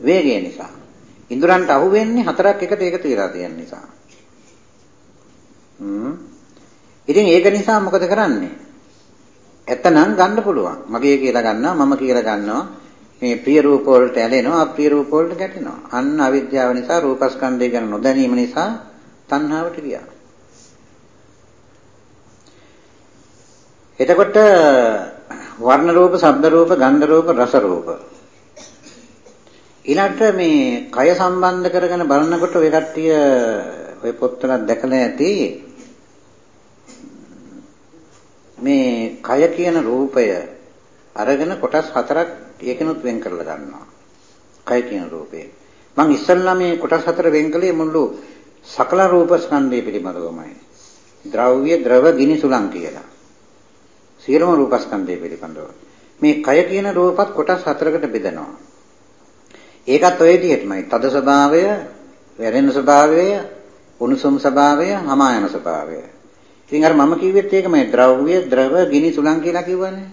වේගය නිසා. ඉන්ද්‍රයන්ට අහු වෙන්නේ හතරක් එකට එකතු වෙලා තියෙන නිසා. හ්ම් ඉතින් ඒක නිසා මොකද කරන්නේ? ඇත්තනම් ගන්න පුළුවන්. මගේ කියලා ගන්නවා, මම කියලා ගන්නවා. මේ ප්‍රිය රූප වලට ඇලෙනවා, අප්‍රිය රූප වලට ගැටෙනවා. අන්න අවිද්‍යාව නිසා රූපස්කන්ධය ගැන නොදැනීම නිසා තණ්හාවට ගියා. එතකොට වර්ණ රූප, ශබ්ද රූප, ගන්ධ රූප, රස රූප. ඊළඟට මේ කය සම්බන්ධ කරගෙන බලනකොට ඔය කට්ටිය ඔය පොත්වල දැකලා ඇති මේ කය කියන රූපය අරගෙන කොටස් හතරක් ඒකනොත් වෙන් කරලා ගන්නවා. කය කියන රූපේ. මම ඉස්සල්ලා මේ කොටස් හතර වෙන් කළේ මුළු සකල රූප ස්කන්ධය පිළිබඳවමයි. ද්‍රව්‍ය, ද්‍රව, ගිනි සුලං කියලා. සියලුම රූප ස්කන්ධය පිළිබඳව. මේ කය කියන රූපත් කොටස් හතරකට බෙදනවා. ඒකත් ඔය විදිහටමයි. තද ස්වභාවය, වැරෙන ස්වභාවය, උණුසුම් ස්වභාවය, හමායන ස්වභාවය. ඉතින් අර මම කිව්වෙත් ඒකමයි ද්‍රව්‍ය, ද්‍රව, ගිනි, සුළං කියලා කිව්වනේ.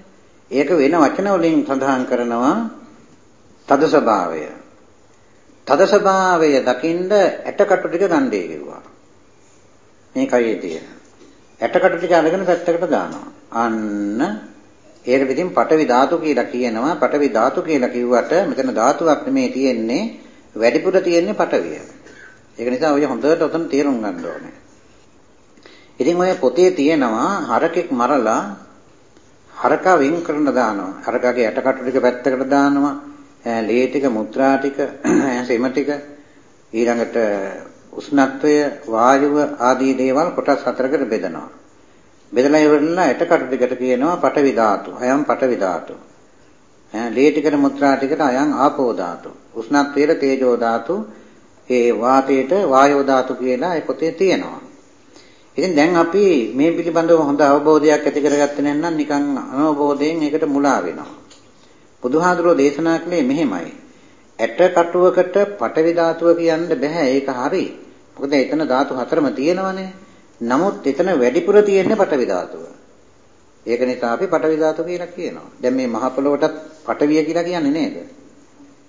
ඒක වෙන වචන වලින් සඳහන් කරනවා තද ස්වභාවය. තද ස්වභාවය දකින්ද ඇටකටු ටික ගන්නේ කිව්වා. මේ කයේ තියෙන. ඇටකටු ටික අරගෙන පැත්තකට දානවා. අන්න ඒකට ඉතින් පටවි ධාතු කියලා කියනවා. පටවි ධාතු කියලා කිව්වට මෙතන ධාතුවක් නෙමේ තියෙන්නේ. වැඩිපුර තියෙන්නේ පටවිය. ඒක නිසා ඔය හොඳට උතන තේරුම් ගන්න ඕනේ. ඉතින් ඔය පොතේ තියෙනවා හරකෙක් මරලා හරකා වෙන් කරන දානවා. හරකාගේ යටකටු ටික පැත්තකට දානවා. ලේ ටික, මුත්‍රා ටික, සෙම ටික ඊළඟට උෂ්ණත්වය, වායුව ආදී දේවල් කොටස් හතරකට බෙදනවා. බෙදලා ඉවරලා යටකටු ටිකට කියනවා පඨවි ධාතු. අයම් පඨවි ධාතු. ලේ ටිකට මුත්‍රා ටිකට අයම් ආපෝ ධාතු. උෂ්ණත්වයට තේජෝ ධාතු. ඒ වාතයට වායෝ ධාතු කියලා ඒ පොතේ තියෙනවා. ඉතින් දැන් අපි මේ පිළිබඳව හොඳ අවබෝධයක් ඇති කරගත්තේ නැත්නම් නිකන් අනවබෝධයෙන් ඒකට මුලා වෙනවා. බුදුහාඳුරෝ දේශනා කළේ මෙහෙමයි. ඇට කටුවකට පටවි ධාතුව කියන්න බෑ ඒක හරි. මොකද එතන ධාතු හතරම තියෙනවනේ. නමුත් එතන වැඩිපුර තියෙන්නේ පටවි ධාතුව. ඒක නිසා අපි පටවි ධාතුව කියලා කියනවා. දැන් මේ මහ පොළොවටත් පටවිය කියලා කියන්නේ නේද?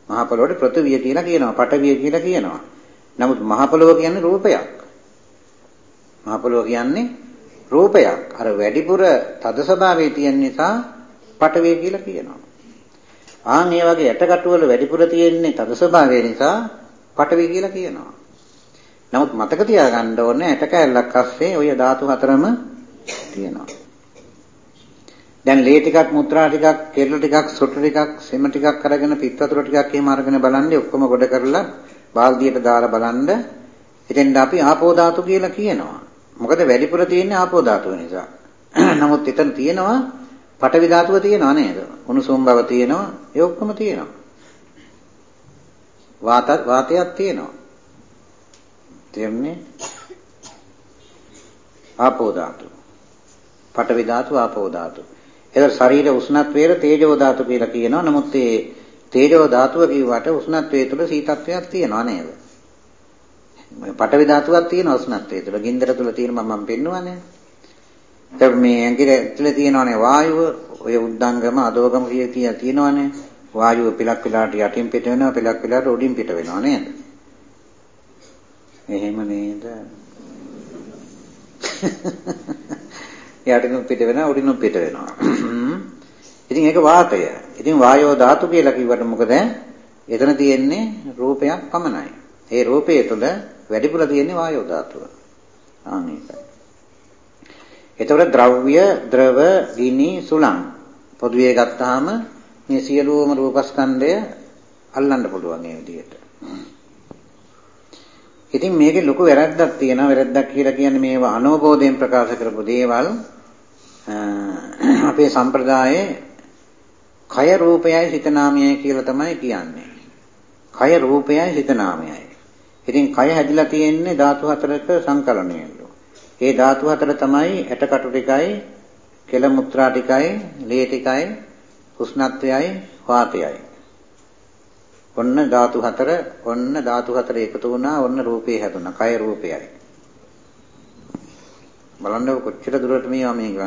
මහ පොළොවට පෘථිවිය කියලා කියනවා. පටවිය කියලා කියනවා. නමුත් මහ පොළොව කියන්නේ රූපයක්. මහ පොළොව කියන්නේ රූපයක්. අර වැඩිපුර තද ස්වභාවයේ තියෙන නිසා පටවිය කියලා කියනවා. ආන් ඒ වගේ යටකටු වල වැඩිපුර තියෙන්නේ තද ස්වභාවය නිසා පටවි කියලා කියනවා. නමුත් මතක තියාගන්න ඕනේ ඇට කැල්ලක් අස්සේ ওই ධාතු හතරම තියෙනවා. දැන් ලේ ටිකක් මුත්‍රා ටිකක් කෙරළ ටිකක් සොටු ටිකක් සෙම ටිකක් අරගෙන පිත් වතුර ටිකක් එහෙම අරගෙන බලන්නේ ඔක්කොම ගොඩ කරලා බාල්දියට දාලා බලන්න එතෙන්ද අපි ආපෝ ධාතු කියලා කියනවා. මොකද වැඩිපුර තියෙන්නේ ආපෝ ධාතුව නිසා. නමුත් එතන තියෙනවා පඨවි ධාතුව තියෙනවා නේද? උණුසුම් බව තියෙනවා. ඒ ඔක්කොම තියෙනවා. වාත වාතයක් තියෙනවා. තේරුණේ? ආපෝ ධාතු. පඨවි ධාතු ආපෝ ධාතු. ඒක ශරීර උෂ්ණත්වයේ තේජෝ ධාතු කියලා කියනවා. නමුත් මේ තේජෝ ධාතුව කිව්වට උෂ්ණත්වයේ තුල සීතත්වයක් තියෙනවා නේද? පඨවි ධාතුවක් තියෙනවා උෂ්ණත්වයේ තුල. ගින්දර තුල තියෙන මම මම පෙන්නුවානේ. දැන් මේ ඇඟිලි ඇතුලේ තියෙනවනේ වායුව. ඔය උද්දංගම අදෝගම කිය කිය තියෙනවනේ. වායුව පිලක් පිලාට යටින් පිට වෙනවා පිලක් පිලාට උඩින් පිට වෙනවා නේද? එහෙම නේද? යටින් පිට වෙනවා උඩින් පිට වෙනවා. ඉතින් ඒක වාතය. ඉතින් වායෝ ධාතු කියලා කිව්වට මොකද? එතන තියෙන්නේ රූපයක් පමණයි. ඒ රූපය තුළ වැඩිපුර තියෙන්නේ වායෝ ධාතුව ආ මේකයි එතකොට ද්‍රව්‍ය, ද්‍රව, ගිනි, සුළං පොදුවේ ගත්තාම මේ සියලුම රූපස්කන්ධය අල්ලන්න පුළුවන් මේ විදිහට. ඉතින් මේකේ ලොකු වැරද්දක් තියෙනවා. වැරද්දක් කියලා කියන්නේ මේවා අනෝබෝධයෙන් ප්‍රකාශ කරපු දේවල් අපේ සම්ප්‍රදායේ කය රූපයයි හිත නාමයයි කියලා තමයි කියන්නේ. කය රූපයයි හිත නාමයයි. ඉතින් කය හැදිලා තියෙන්නේ ධාතු හතරක සංකලනයෙන්. ඒ ධාතු හතර තමයි ඇටකටු ටිකයි, කෙල මුත්‍රා ටිකයි, ලේ ටිකයි, උෂ්ණත්වයයි, වාතයයි. ඔන්න ධාතු හතර, ඔන්න ධාතු හතර එකතු වුණා, ඔන්න රූපේ හැදුණා. කය රූපයයි. බලන්න කොච්චර දුරට මේවා මේක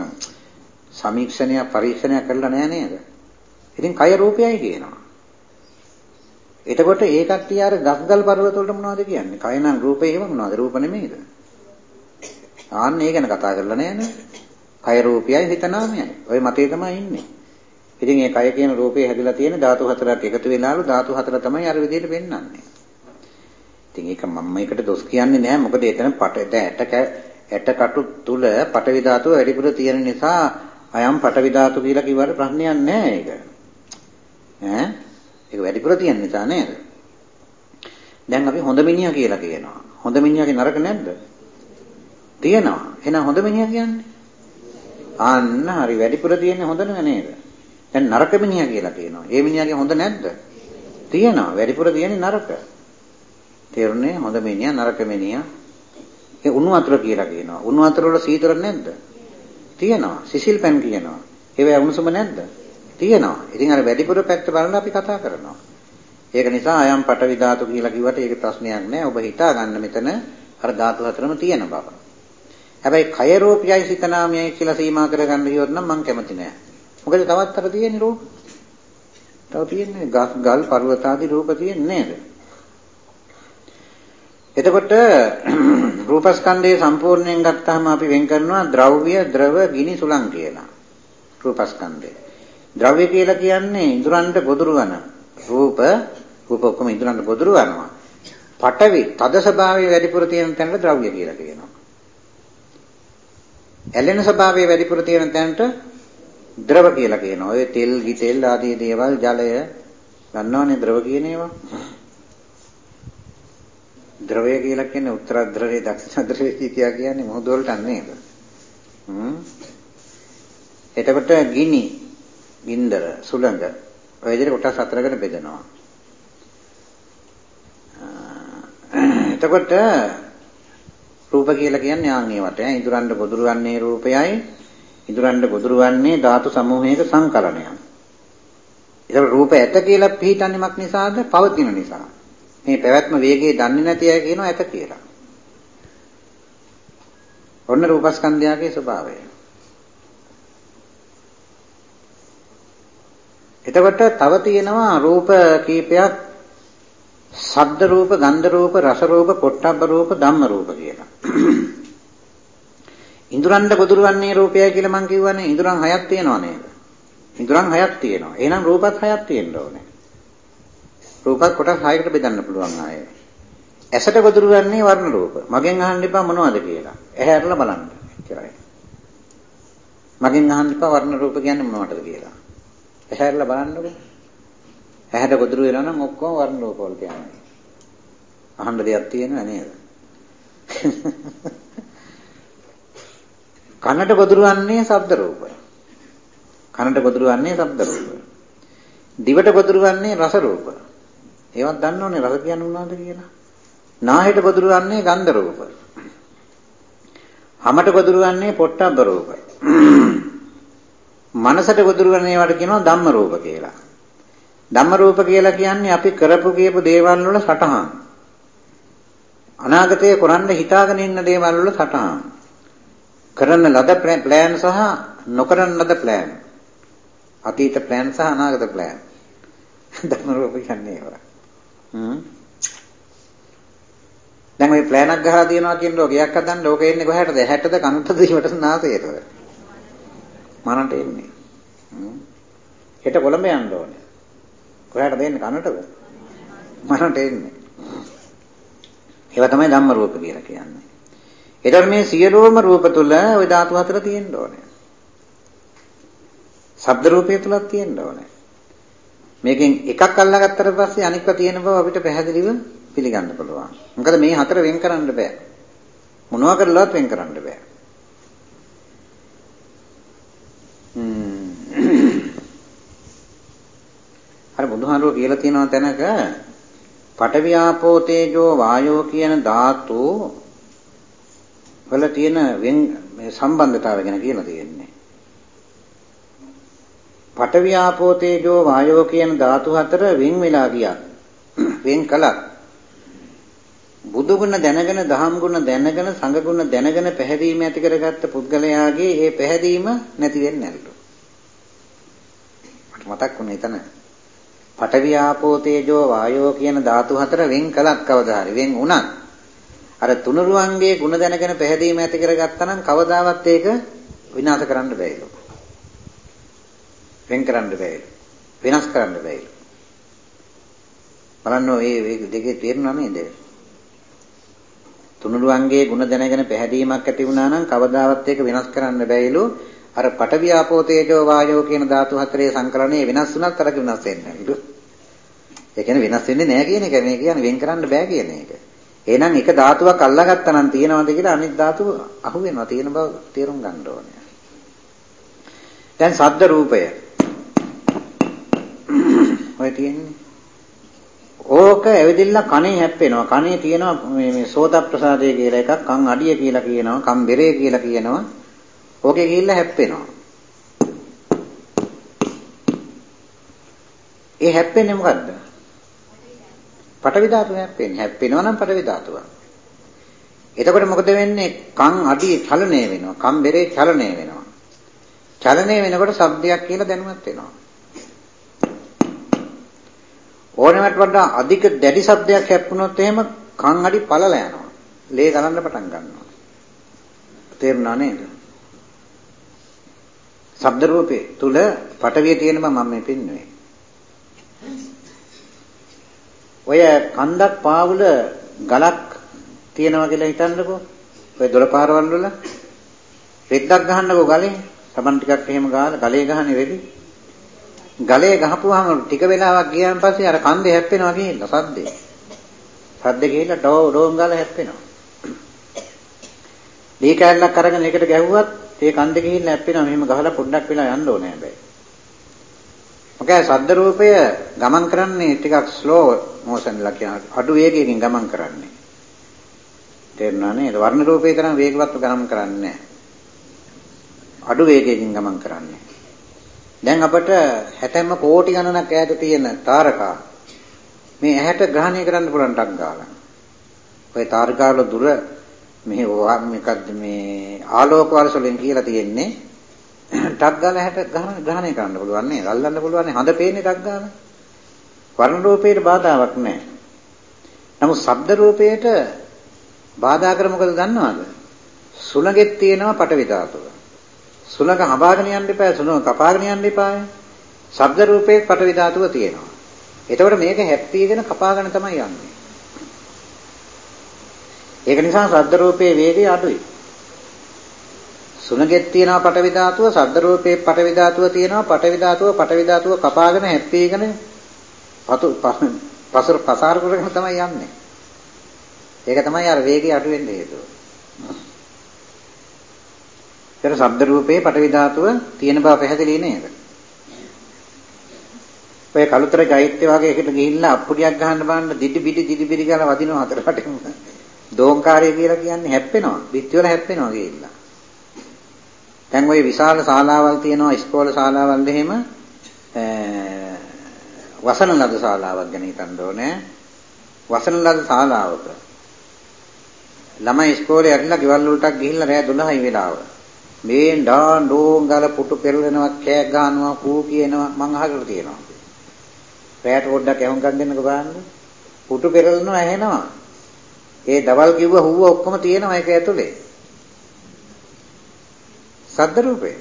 සමීක්ෂණය පරීක්ෂණය කරලා නැහැ නේද? ඉතින් කය රූපයයි කියනවා. එතකොට ඒකත් ඊයර ගස්ගල් පර්වත වලට මොනවද කියන්නේ? කය නම් රූපේ ඒව මොනවද? රූප නෙමෙයිද? ආන්න ඒ ගැන කතා කරලා නෑනේ. කය රූපයයි හිත නාමයයි. ওই මතේ තමයි ඉන්නේ. ඉතින් මේ කය කියන රූපේ හැදිලා තියෙන ධාතු හතරක් එකතු වෙලාලු ධාතු හතර තමයි අර විදිහට පෙන්වන්නේ. ඉතින් ඒක මම මේකට දොස් කියන්නේ නෑ. මොකද එතන පට ඇට ඇට කටු තුල පටවි ධාතුව වැඩිපුර තියෙන නිසා අයම් පටවි ධාතු කියලා කිව්වට ප්‍රශ්නයක් නෑ ඒක. ඈ ඒක වැඩිපුර තියෙන නිසා නේද? දැන් අපි හොඳ මිනිහා කියලා කියනවා. හොඳ මිනිහාගේ නරක නැද්ද? තියෙනවා. එහෙනම් හොඳ මිනිහා කියන්නේ? අන්න හරි වැඩිපුර තියෙන්නේ හොඳ නේද? දැන් නරක මිනිහා කියලා කියනවා. ඒ මිනිහාගේ හොඳ නැද්ද? තියෙනවා. වැඩිපුර තියෙන්නේ නරක. තේරුණේ? හොඳ මිනිහා නරක මිනිහා. ඒ උණු වතුර කියලා කියනවා. උණු වතුර වල සීතල නැද්ද? තියෙනවා. සිසිල් පැන් කියනවා. ඒවැ උණුසුම නැද්ද? තියෙනවා. ඉතින් අර වැඩිපුර පැත්ත බලලා අපි කතා කරනවා. ඒක නිසා අයම් පටවි ධාතු කියලා කිව්වට ඒක ප්‍රශ්නයක් නෑ. ඔබ හිතා ගන්න මෙතන අර ධාතු හතරම තියෙන බව. හැබැයි කය රූපයයි සිත නාමයයි කියලා සීමා කරගන්න ගියොත් නම් මම කැමති නෑ. මොකද තවත් අර තියෙන රූප. තව තියෙන්නේ ගස් ගල් පර්වත ආදී රූප තියෙන්නේ නේද? එතකොට රූපස්කන්ධය සම්පූර්ණයෙන් ගත්තාම අපි වෙන් කරනවා ද්‍රව්‍ය, ද්‍රව, ගිනි, සුළං කියලා. රූපස්කන්ධය. ද්‍රව්‍ය කියලා කියන්නේ ඉඳුරන්ට ගොදුරු වන රූප, රූප ඔක්කොම ඉඳුරන්ට ගොදුරු වනවා. පඨවි, තද ස්වභාවය වැඩිපුර තියෙන තැනට ද්‍රව්‍ය කියලා කියනවා. ඇලෙන ස්වභාවය වැඩිපුර තියෙන තැනට ද්‍රව කියලා කියනවා. ඔය තෙල්, ගිතෙල් ආදී දේවල්, ජලය ගන්නවනේ ද්‍රව කියන ඒවා. ද්‍රවය කියලා කියන්නේ උත්තර ද්‍රවය දක්ෂිණ ද්‍රවය කියලා කියන්නේ මොහොත වලට නේද? හ්ම්. එතකොට ගිනි, ගින්දර, සුළඟ ඔය විදිහට කොටස් හතරකට බෙදෙනවා. එතකොට රූප කියලා කියන්නේ ආන් ඒවට ඈ ඉදuranda ගොදුරු වන්නේ රූපයයි ඉදuranda ගොදුරු වන්නේ ධාතු සමූහයක සංකලනයක්. ඒක රූප ඇත කියලා පිළිටන්නේ මක් නිසාද? පවතින නිසා. මේ පැවැත්ම වේගයේ දන්නේ නැති අය කියනවා ඇත කියලා. ඔන්න රූපස්කන්ධයගේ ස්වභාවය. එතකොට තව තියෙනවා රූප කීපයක් ශබ්ද රූප, ගන්ධ රූප, රස රූප, පොට්ටබ්බ රූප, ධම්ම රූප කියලා. ඉඳුරන්ට ගොදුරවන්නේ රූපයයි කියලා මං කිව්වනේ ඉඳුරන් හයක් තියෙනවා නේද? ඉඳුරන් හයක් තියෙනවා. එහෙනම් රූපත් හයක් තියෙන්න ඕනේ. රූපත් කොටස් 6කට බෙදන්න පුළුවන් ආයේ. ඇසට ගොදුරු ගන්නේ වර්ණ රූප. මගෙන් අහන්න එපා මොනවද කියලා. ඇහැ අරලා බලන්න. එච්චරයි. මගෙන් අහන්න එපා වර්ණ රූප කියන්නේ මොනවටද කියලා. ඇහැ අරලා බලන්නකො. ඇහැට ගොදුරු වෙලා නම් ඔක්කොම වර්ණ රූප වලට යන්නේ. අහන්න දෙයක් තියෙනව නේද? කනට ගොදුරු වන්නේ ශබ්ද රූප. කනට ගොදුරු වන්නේ ශබ්ද රූප. දිවට ගොදුරු වන්නේ රස රූප. ඒවත් දන්නෝනේ රස කියන්නේ මොනවද කියලා. නාහයට ගොදුරු වන්නේ ගන්ධ රූප. හමට ගොදුරු වන්නේ පොට්ටබ්බ රූප. මනසට ගොදුරු වන ඒවාට කියනවා ධම්ම රූප කියලා. ධම්ම රූප කියලා කියන්නේ අපි කරපු කියපු දේවල් වල සටහන්. අනාගතයේ කරන්න හිතාගෙන ඉන්න දේවල් වල සටහන්. කරන ලද ප්ලෑන් සහ නොකරන ලද ප්ලෑන්. අතීත ප්ලෑන් සහ අනාගත ප්ලෑන්. ධම්ම රූප කියන්නේ ඒවා. හ්ම්. දැන් ওই ප්ලෑනක් ගහලා තියනවා කියන ලෝකයක් හදන්න ඕක එන්නේ කොහටද? 60ද කනටද ඉවටද නාසයටද? මනට එන්නේ. හ්ම්. හෙට කොළඹ යන්න ඕනේ. කොහටද එන්නේ කනටද? මනට එන්නේ. ඒවා තමයි ධම්ම රූප කියලා කියන්නේ. ඒතර මේ සියලුම රූප තුල ওই ධාතු හතර තියෙන්න ඕනේ. ශබ්ද රූපය තුලක් තියෙන්න ඕනේ. මේකෙන් එකක් අල්ලාගත්තට පස්සේ අනික්ව තියෙන බව අපිට පැහැදිලිව පිළිගන්න පුළුවන්. මොකද මේ හතර වෙන් කරන්න බෑ. මොනවා කරලවත් වෙන් කරන්න බෑ. බුදුහාමුදුරුවෝ කියලා තියෙනවා තැනක පඨවි ආපෝ තේජෝ වායෝ කියන ධාතු වල තියෙන වෙන් සම්බන්ධතාවය ගැන කියලා තියෙන්නේ. පඨවි ආපෝ තේජෝ වායෝ කියන ධාතු හතර වෙන් වෙලා ගියා. වෙන් කළා. බුදු ගුණ දැනගෙන දහම් ගුණ දැනගෙන සංඝ ගුණ දැනගෙන පැහැදීම ඇති කරගත්ත පුද්ගලයාගේ ඒ පැහැදීම නැති වෙන්නේ නැල්ලු. මට මතක් වුණේ එතන. පඨවි ආපෝ තේජෝ වායෝ කියන ධාතු හතර වෙන් කළක් කවදා හරි වෙන් වුණා. අර තුනුරුවන්ගේ ගුණ දැනගෙන පැහැදීම ඇති කරගත්තා නම් කවදාවත් ඒක විනාශ කරන්න බැහැ. වෙන් කරන්න බෑ. වෙනස් කරන්න බෑ. බලන්න මේ දෙකේ තේරුණා නේද? තුනුරුවන්ගේ ಗುಣ දැනගෙන පැහැදීමක් ඇති වුණා නම් කවදාවත් ඒක වෙනස් කරන්න බෑලු. අර පඨවි ආපෝ තේජෝ වායෝ කියන ධාතු හතරේ සංකලනයේ වෙනස් වුණත් අරක වෙනස් වෙන්නේ නැහැ. ඒ කියන්නේ වෙනස් වෙන්නේ නැහැ කියන එක මේ කියන්නේ වෙන් කරන්න බෑ කියන එක. එහෙනම් එක ධාතුවක් අල්ලාගත්තා නම් තියෙනවද කියලා අනිත් ධාතුව අහු වෙනවා තියෙන බව තේරුම් ගන්න ඕනේ. දැන් සද්ද රූපය ඔය තියෙන්නේ. ඕක ඇවිදින්න කනේ හැප්පෙනවා. කනේ තියෙනවා මේ මේ සෝත ප්‍රසාදය කියලා එකක්, කන් අඩිය කියලා කියනවා, කන් බෙරේ කියලා කියනවා. ඕකේ ගිහිල්ලා හැප්පෙනවා. ඒ හැප්පෙන්නේ මොකද්ද? පටවි ධාතුව හැප්පෙන්නේ. හැප්පෙනවා නම් පටවි ධාතුව. එතකොට මොකද වෙන්නේ? කන් අඩිය චලනය වෙනවා. කන් බෙරේ චලනය වෙනවා. චලනය වෙනකොට ශබ්දයක් කියලා දැනුමක් වෙනවා. ඕනෑමට වඩා අධික දැඩි ශබ්දයක් හැප්පුණොත් එහෙම කන් අඩි පළල යනවා. ලේ ගලන්න පටන් ගන්නවා. තේරුණා නේද? ශබ්ද රූපේ තුල පටවිය තියෙනවා මම මේ පින්නුවේ. ඔය කන්දක් පාවුල ගලක් තියෙනවා කියලා හිතන්නකෝ. ඔය දොළ පාරවල් වල රෙද්දක් ගහන්නකෝ ගලේ. සමන් ටිකක් එහෙම ගහලා ගලේ ගහන්නේ වෙලි. ගලේ ගහපුවාම ටික වෙලාවක් ගියාන් පස්සේ අර කන්දේ හැප්පෙනවා කියලා සද්දේ. සද්දේ ගිහිල්ලා ඩෝ ඩෝන් ගාලා හැප්පෙනවා. දී කැල්ලක් අරගෙන ඒකට ගැහුවත් ඒ කන්දේ ගිහිල්ලා හැප්පෙනවා. මෙහෙම ගහලා පොඩ්ඩක් වෙලා යන්න ඕනේ හැබැයි. මොකද සද්ද රූපය ගමන් කරන්නේ ටිකක් ස්ලෝ මෝෂන් ලා කියන අඩු වේගයකින් ගමන් කරන්නේ. තේරුණා නේද? වර්ණ රූපේ තරම් වේගවත්ව ගමන් කරන්නේ නැහැ. අඩු වේගයකින් ගමන් කරන්නේ. දැන් අපට 60ම කෝටි ගණනක් ඈත තියෙන තාරකා මේ ඇහැට ග්‍රහණය කරන්න පුළුවන් ටක් ගාලා. ඔය තාරකාවල දුර මේ මොකද්ද මේ ආලෝක වර්ෂ වලින් කියලා තියෙන්නේ ටක් ගාලා ඇහැට ග්‍රහණය කරන්න පුළුවන් නේද? අල්ලන්න පුළුවන් නේ. හඳ පේන්නේ ටක් ගාලා. වර්ණ රූපේට බාධාවක් නැහැ. නමුත් ශබ්ද රූපේට බාධා කර මොකද දන්නවද? සුලගෙත් තියෙනවා පටවි ධාතුව. සුලඟ හඹාගෙන යන්න එපා සුලඟ කපාගෙන යන්න එපා. ශබ්ද රූපේ පටවි ධාතුව තියෙනවා. එතකොට මේක හැප්පීගෙන කපාගෙන තමයි යන්නේ. ඒක නිසා ශබ්ද රූපේ වේගය අඩුයි. සුලඟෙත් තියෙනවා පටවි ධාතුව, ශබ්ද රූපේ පටවි ධාතුව තියෙනවා, පටවි ධාතුව පටවි ධාතුව කපාගෙන හැප්පීගෙන පතු පසර පසාර කරගෙන තමයි යන්නේ. ඒක තමයි අර වේගය අඩු වෙන්න හේතුව. ඒතර ශබ්ද රූපේ පටවි ධාතුව තියෙන බව පැහැදිලි නේද? ඔය කලුතර චෛත්‍ය වගේ එකට ගිහිල්ලා අප්පුඩියක් ගහන්න බලන්න දිඩි බිඩි දිඩි බිඩි ගාලා වදිනවා හතර පටෙම. දෝංකාරය කියලා කියන්නේ හැප්පෙනවා. බිත්ති වල හැප්පෙනවා ගිහිල්ලා. දැන් ওই විශාල ශාලාවල් තියෙනවා ඉස්කෝල ශාලාවල් එහෙම වසන ලද ශාලාවක් ගැන හිතන්න ඕනේ. වසන ලද ශාලාවක ළමයි ඉස්කෝලේ ඇරිලා ගෙවල් වලට ගිහිල්ලා රෑ 12යි වෙලාව. මේ ඩාන් ඩෝන් ගාලා පුටු පෙරලෙනවා කෑ ගන්නවා කූ කියනවා මං අහකට තියෙනවා. රෑට පොඩ්ඩක් ඇහුම්කන් දෙන්නකෝ බලන්න. පුටු පෙරලනවා ඇහෙනවා. ඒ දවල් කිව්ව හුව ඔක්කොම තියෙනවා ඒක ඇතුලේ. සද්ද රූපේ.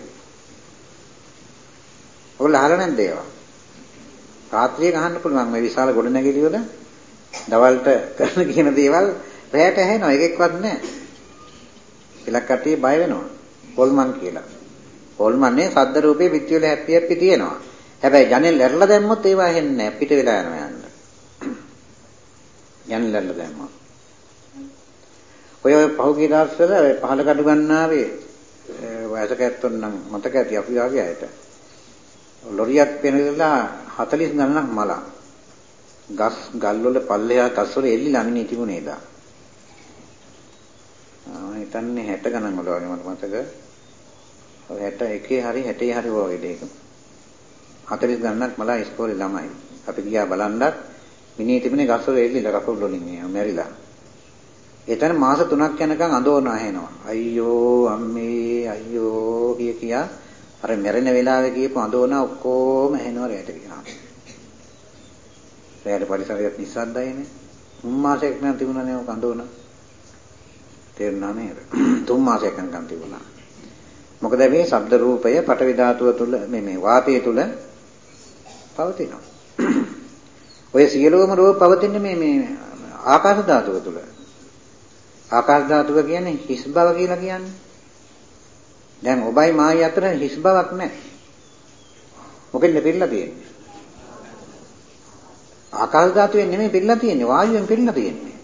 ඔයාලා අහලා නැද්ද ඒවා? රාත්‍රියේ අහන්න පුළුවන් මේ විශාල ගොඩනැගිලි වල දවල්ට කරන කියන දේවල් රැයට ඇහෙනවා එකෙක්වත් නැහැ. ඉලක්ක කට්ටිය බය වෙනවා. පොල්මන් කියලා. පොල්මන්නේ සද්ද රූපේ පිටි වල හැප්පි හැප්පි තියෙනවා. හැබැයි ජනෙල් ඇරලා දැම්මොත් ඒවා ඇහෙන්නේ නැහැ. පිට වෙලා යනවා යන්න. ජනෙල් ඇරලා දැම්මොත්. ඔය පහුගිය දවස්වල පහල කඩු ගන්නාවේ වයසක ඇත්තොන් නම් මතක ඇති අපි ආගේ අයට. ලොරියක් පෙනලා 40 ගණනක් මල. ගස් ගල් වල පල්ලෙහා ගස් වල එල්ලිලා අමිනේ තිබුණේ දා. මම හිතන්නේ 60 ගණන් වල වගේ මට මතක. ඔය 61 හරි 60 හරි වගේ දෙයක. 40 ගණනක් මලා ඉස්කෝලේ ළමයි. අපි ගියා බලන්නත් මිනිහ තිබුණේ ගස් වල එල්ලිලා කකුල් වලින් මැරිලා. එතන මාස 3ක් යනකම් අඳෝන ඇහෙනවා. අයියෝ අම්මේ අයියෝ කිය කියා අර මැරෙන වෙලාවේ කියපු අඳෝන ඔක්කොම ඇහෙනවා රැට ගියාම. රැට පරිසරයක් නිස්සද්දයිනේ. මුන් මාසයක් නම් තිබුණානේ ඔක අඳෝන. තේරුණා නේද? තුන් මාසයක් යනකම් තිබුණා. මොකද මේ ශබ්ද රූපය පටවි ධාතුව තුල මේ මේ වාතය තුල පවතිනවා. ඔය සියලුම රූප පවතින්නේ මේ මේ ආකාශ ධාතුව තුල. ආකාශ ධාතුව කියන්නේ හිස් බව කියලා කියන්නේ. දැන් ඔබයි මායි අතර හිස් බවක් නැහැ. මොකෙන්ද පිළිලා තියෙන්නේ? ආකාශ ධාතුවෙන් නෙමෙයි පිළිලා තියෙන්නේ වායුවෙන් පිළිලා තියෙන්නේ.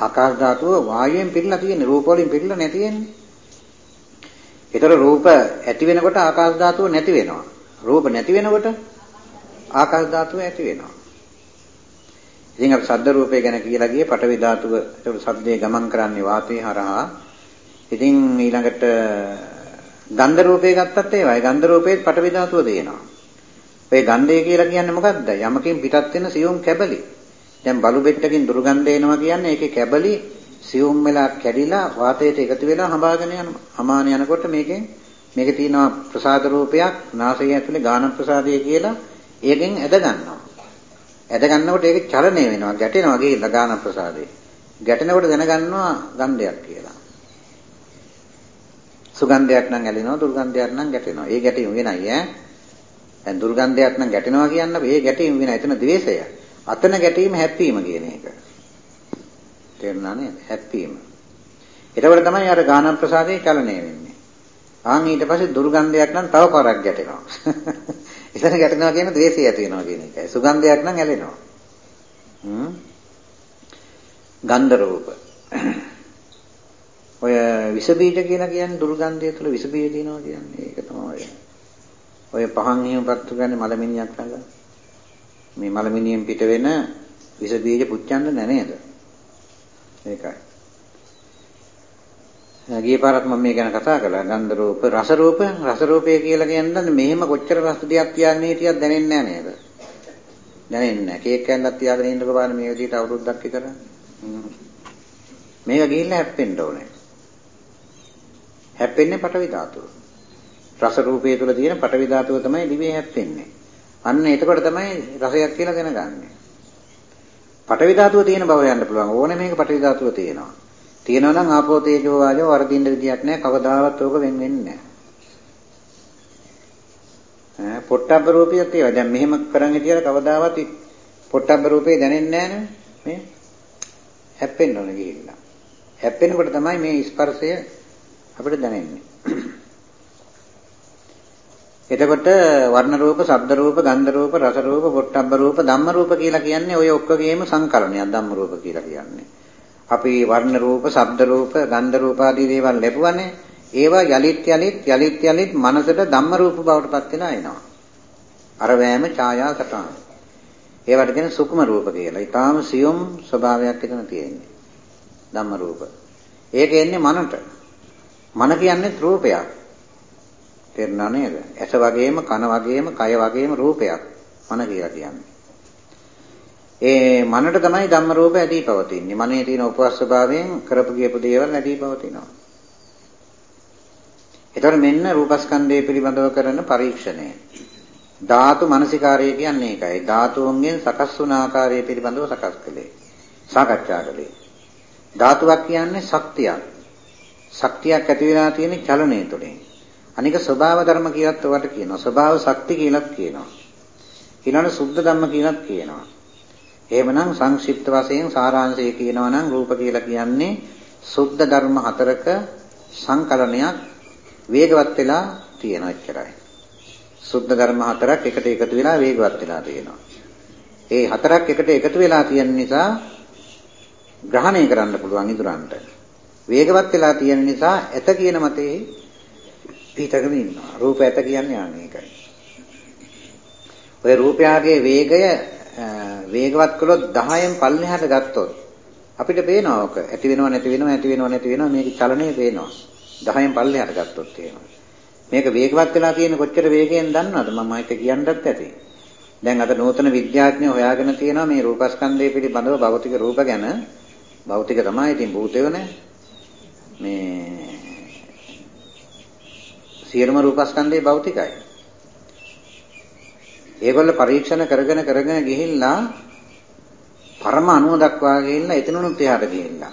ආකාශ ධාතුව වායුවෙන් පිළිලා තියෙන්නේ රූප වලින් පිළිලා නැති වෙන්නේ. ඒතර රූප ඇති වෙනකොට ආකාශ ධාතුව නැති වෙනවා. රූප නැති වෙනකොට ආකාශ ධාතුව ඇති වෙනවා. ඉතින් අපි ශබ්ද රූපය ගැන කියලා ගියේ පඨවි ධාතුව ඒතකොට ශබ්දේ ගමන් කරන්නේ වාතේ හරහා. ඉතින් ඊළඟට ගන්ධ රූපය ගත්තත් ඒවයි ගන්ධ රූපයේ පඨවි ධාතුව දෙනවා. ඔය ගන්ධය කියලා කියන්නේ මොකද්ද? යමකින් පිටත් වෙන සියුම් කැබලි. දැන් බලු බෙට්ටකින් දුර්ගන්ධ එනවා කියන්නේ ඒකේ කැබලි සියුම් වෙලා කැඩිලා වාතයට එකතු වෙලා හඹාගෙන යනවා. හමාන යනකොට මේකෙන් මේකේ තියෙනවා ප්‍රසාද රූපයක් නාසය ඇතුලේ ගාන ප්‍රසාදය කියලා ඒකෙන් ඇද ගන්නවා. ඇද ගන්නකොට ඒක චලනය වෙනවා ගැටෙනවා ගිහිල්ලා ගාන ප්‍රසාදේ. ගැටෙනකොට දැනගන්නවා ගන්ධයක් කියලා. සුගන්ධයක් නම් ඇලෙනවා දුර්ගන්ධයක් නම් ගැටෙනවා. ඒ ගැටීම වෙනයි ඈ. දැන් දුර්ගන්ධයක් නම් ගැටෙනවා කියන්න ඒ ගැටීම වෙන එතන ද්වේෂය. අතන ගැටීම හැප්පීම කියන එක. තේරුණා නේද? හැප්පීම. එතකොට තමයි අර ගාන ප්‍රසාදේ චලනය වෙන්නේ. ආන් ඊට පස්සේ දුර්ගන්ධයක් නම් තව පාරක් ගැටෙනවා. එතන ගැටෙනවා කියන ද්වේෂය ඇති වෙනවා කියන එකයි. සුගන්ධයක් නම් ඇලෙනවා. හ්ම්. ගන්ධ රූප. ඔය විස බීජ කියලා කියන්නේ දුර්ගන්ධය තුළ විස බීජ දිනනවා කියන්නේ ඒක තමයි. ඔය පහන් හිමපත්තු ගන්නේ මලමිනියක් ළඟ. මේ මලමිනියෙන් පිට වෙන විස බීජ පුච්චන්න නෑ නේද? ඒකයි. ගිය පාරත් මම මේ ගැන කතා කළා. ගන්ධ රූප, රස රූප, රස රූපය කියලා කියන්නේ මෙහෙම කොච්චර රස දෙයක් තියාගෙන හිටියත් දැනෙන්නේ නැහැ නේද? දැනෙන්නේ නැහැ. කේක් කෑල්ලක් තියාගෙන ඉන්නකො බලන්න මේ විදිහට අවුරුද්දක් විතර. මේක ගිහිල්ලා හැප්පෙන්න ඕනේ. හැප්පෙන්නේ පටවි ධාතුව. රස රූපය තුල තියෙන පටවි ධාතුව තමයි දිවේ හැප්පෙන්නේ. අන්න එතකොට තමයි රසයක් කියලා දැනගන්නේ. පටවි ධාතුව තියෙන බව යන්න පුළුවන්. ඕනේ මේක පටවි ධාතුව තියෙනවා. තියෙනවා නම් ආපෝ තේජෝ වායෝ වර්ධින්න විදියක් නැහැ. කවදාවත් ඕක වෙන් වෙන්නේ නැහැ. ඈ පොට්ටබ්බ රූපියක් තියෙනවා. දැන් මෙහෙම කරන් හිටියලා කවදාවත් පොට්ටබ්බ රූපේ දැනෙන්නේ නැහැ මේ හැප්පෙන්න ඕන ගිහිල්ලා. හැප්පෙනකොට තමයි මේ ස්පර්ශය අපිට දැනෙන්නේ. එතකොට වර්ණ රූප, ශබ්ද රූප, ගන්ධ රූප, රස රූප, පොට්ටබ්බ රූප, ධම්ම රූප කියලා කියන්නේ ඔය ඔක්කොගේම සංකලනයක් ධම්ම රූප කියලා කියන්නේ. අපි වර්ණ රූප, ශබ්ද රූප, ගන්ධ රූප ආදී දේවල් ලැබුවානේ. ඒවා යලිත් යලිත් යලිත් යලිත් මනසට ධම්ම රූප බවට පත් වෙලා එනවා. අර වෑම ඡායා සටහන. ඒවට කියන සුකුම රූප කියලා. ඊටාම සියුම් ස්වභාවයක් එතන තියෙන්නේ. ධම්ම රූප. ඒක එන්නේ මනට. මන කියන්නේ රූපයක්. තේරුණා නේද? ඇස වගේම කන වගේම කය වගේම රූපයක්. මන කියලා කියන්නේ. ඒ මනට තමයි ධම්ම රූප ඇදී පවතින්නේ. මනේ තියෙන උපවස් ස්වභාවයෙන් කරපු කියපු දේවල් ඇදී පවතිනවා. ඒතර මෙන්න රූපස්කන්ධය පිළිබඳව කරන පරීක්ෂණය. ධාතු මනසිකාරය කියන්නේ ඒකයි. ධාතුන්ගෙන් සකස් වුණ ආකාරය පිළිබඳව සකස් කළේ. සාකච්ඡා කළේ. ධාතුවක් කියන්නේ ශක්තියක්. ශක්තියක් ඇති වෙලා තියෙන චලනය තුළින්. අනික ස්වභාව ධර්ම කියලත් ඔයාලට කියනවා. ස්වභාව ශක්ති කියලත් කියනවා. ඊළඟ සුද්ධ ධම්ම කියලත් කියනවා. එහෙමනම් සංක්ෂිප්ත වශයෙන් සාරාංශය කියනවා නම් රූප කියලා කියන්නේ සුද්ධ ධර්ම හතරක සංකලනයක් වේගවත් වෙලා තියෙන එච්චරයි. සුද්ධ ධර්ම හතරක් එකට එකතු වෙලා වේගවත් වෙලා තියෙනවා. ඒ හතරක් එකට එකතු වෙලා තියෙන නිසා ග්‍රහණය කරන්න පුළුවන් ඉදurante. වේගවත් වෙලා තියෙන නිසා ඇත කියන මතේ පිටගෙන ඉන්නවා. රූප ඇත කියන්නේ ආනේකයි. ඔය රූපයාගේ වේගය වේගවත් කළොත් 10න් පල්ලෙහාට ගත්තොත් අපිට පේනවා ඔක ඇති වෙනව නැති වෙනව ඇති වෙනව නැති වෙනව. මේක චලනය පේනවා. 10න් පල්ලෙහාට ගත්තොත් එහෙම. මේක වේගවත් වෙලා තියෙන කොච්චර වේගයෙන් දන්නවද? මම හිත කියන්නත් ඇති. දැන් අද නූතන විද්‍යාඥයෝ හොයාගෙන තියෙනවා මේ රූපස්කන්ධය පිළිබඳව භෞතික රූප ගැන. භෞතික තමයි ඉතින් භූතයෝනේ. මේ සියලුම රූපස්කන්ධේ භෞතිකයි. ඒගොල්ල පරීක්ෂණ කරගෙන කරගෙන ගිහිල්ලා පරම අණුව දක්වා ගිහිල්ලා එතනනුත් එහාට ගිහිල්ලා.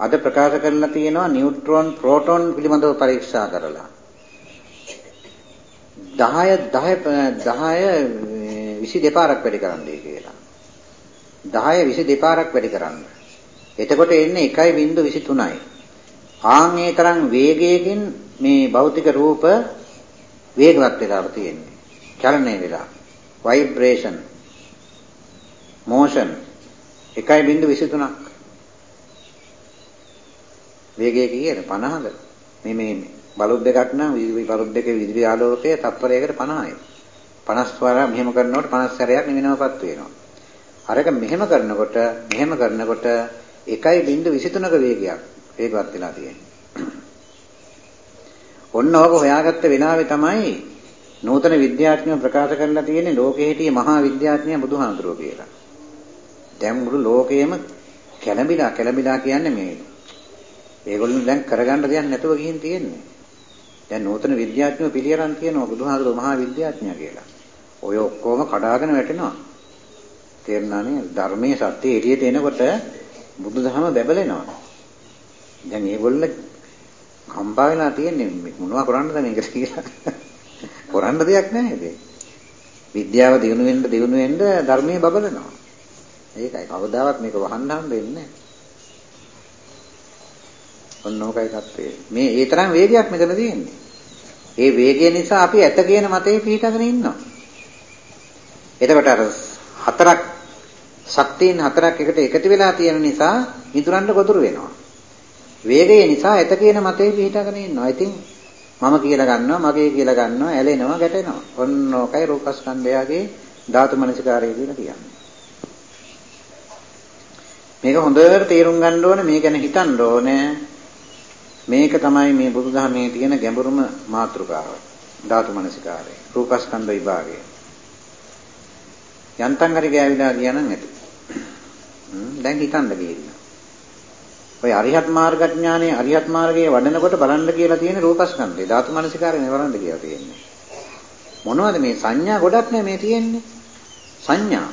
අද ප්‍රකාශ කරලා තියෙනවා නියුට්‍රෝන ප්‍රෝටෝන පිළිබඳව පරීක්ෂා කරලා. 10 10 10 22 පාරක් වැඩි කරන්නයි කියලා. 10 22 පාරක් වැඩි කරන්න. එතකොට එන්නේ 1.23යි ආන් ඒ තරම් වේගයකින් මේ භෞතික රූප වේගවත් වෙලා තියෙන්නේ. චලනය වෙලා. Vibration motion 1.23ක් වේගය කීයද 50ද මේ මේ බලුත් දෙකක් නම් බලුත් දෙකේ විදුලි ආලෝකය තත්පරයකට 50යි 50 වර මෙහෙම කරනකොට 50 සැරයක් නිවෙනවපත් වෙනවා. අරක මෙහෙම කරනකොට මෙහෙම කරනකොට 1.23ක වේගයක් වේගවත් වෙලා තියෙන්නේ ඔන්න ඔබ හොයාගත්ත වෙලාවේ තමයි නූතන විද්‍යාඥයෝ ප්‍රකාශ කරලා තියෙන්නේ ලෝකෙ හිටිය මහා විද්‍යාඥයා බුදුහාමුදුරුවෝ කියලා. දැන් මුළු ලෝකෙම කැළඹිලා කැළඹිලා කියන්නේ මේ ඒගොල්ලෝ දැන් කරගන්න දෙයක් නැතුව ගිහින් තියෙන්නේ. දැන් නූතන විද්‍යාඥයෝ පිළියරන් තියෙනවා බුදුහාමුදුරුවෝ මහා විද්‍යාඥයා කියලා. ඔය ඔක්කොම කඩාගෙන වැටෙනවා. තේරුණා නේද? ධර්මයේ සත්‍ය එළියට එනකොට බුදුදහම බැබලෙනවා. දැන් මේගොල්ල කම්පා වෙලා තියෙන්නේ මොනවා කරන්නද මේක කියලා. කරන්න දෙයක් නැහැ ඉතින්. විද්‍යාව දිනු වෙන්න දිනු වෙන්න ධර්මයේ බබලනවා. ඒකයි කවදාවත් මේක වහන්න හම් වෙන්නේ ඔන්න ඕකයි තත්ත්වය. මේ ඒ තරම් වේගයක් මෙතන තියෙන්නේ. ඒ වේගය නිසා අපි ඇත කියන මතේ පිටගෙන ඉන්නවා. එතකොට අර හතරක් ශක්තියන් හතරක් එකට එකතු වෙලා තියෙන නිසා මිතුරන්ට ගොදුරු වෙනවා. වේගය නිසා ඇත කියන මතේ පිටගෙන ඉන්නවා. ඉතින් මම කියලා ගන්නවා, මගේ කියලා ගන්නවා, ඇලෙනවා, ගැටෙනවා. ඔන්න ඕකයි රූපස්කන්ධයගේ ධාතු මනසිකාරය කියලා කියන්නේ. මේක හොඳට තේරුම් ගන්න ඕනේ, මේ ගැන හිතන්න ඕනේ. මේක තමයි මේ බුදුදහමේ තියෙන ගැඹුරුම මාතෘකාව. ධාතු මනසිකාරය. රූපස්කන්ධ විභාගය. යන්තම් හරි ගෑවිලා ගියා නම් ඇති. දැන් හිතන්න ගිහින්. ඔය අරිහත් මාර්ගඥානයේ අරිහත් මාර්ගයේ වඩනකොට බලන්න කියලා තියෙන රූපස්කන්ධය ධාතු මනසිකාරය බලන්න කියලා තියෙන්නේ. මොනවද මේ සංඥා ගොඩක් නේ මේ තියෙන්නේ. සංඥා.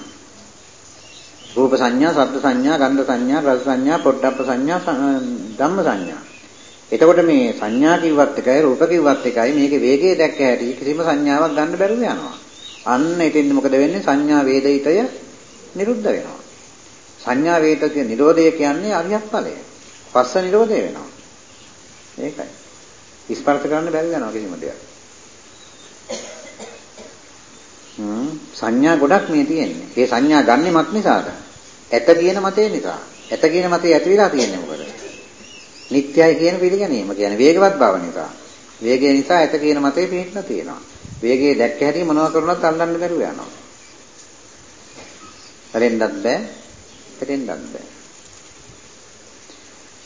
රූප සංඥා, ශබ්ද සංඥා, ගන්ධ සංඥා, රස සංඥා, පොට්ටප්ප සංඥා, ධම්ම සංඥා. එතකොට මේ සංඥා කිව්වත් එකයි රූප කිව්වත් එකයි මේකේ වේගය දැක්ක හැටි කිසිම සංඥාවක් ගන්න බැරුව යනවා. අන්න එතෙන්ද මොකද වෙන්නේ? සංඥා වේදිතය නිරුද්ධ වෙනවා. සංඥා වේදිතය නිරෝධය කියන්නේ අරියත් ඵලය. පස්ස නිරෝධය වෙනවා. ඒකයි. ස්පර්ශ කරන්න බැරි වෙනවා කිසිම දෙයක්. හ්ම් සංඥා ගොඩක් මේ තියෙන්නේ. ඒ සංඥා ගන්නෙ මත් නිසාද? ඇත කියන මතේ නිසා. ඇත කියන මතේ ඇති වෙලා තියෙන්නේ මොකද? නිට්ටයයි කියන පිළිගැනීම කියන්නේ වේගවත් බව නිසා. වේගය නිසා ඇත කියන මතේ පිළිහිලා තියෙනවා. වේගය දැක්ක හැටි මොනවා කරුණත් අල්ලන්න බැරුව යනවා. හැරෙන්නත් බෑ, හැරෙන්නත් බෑ.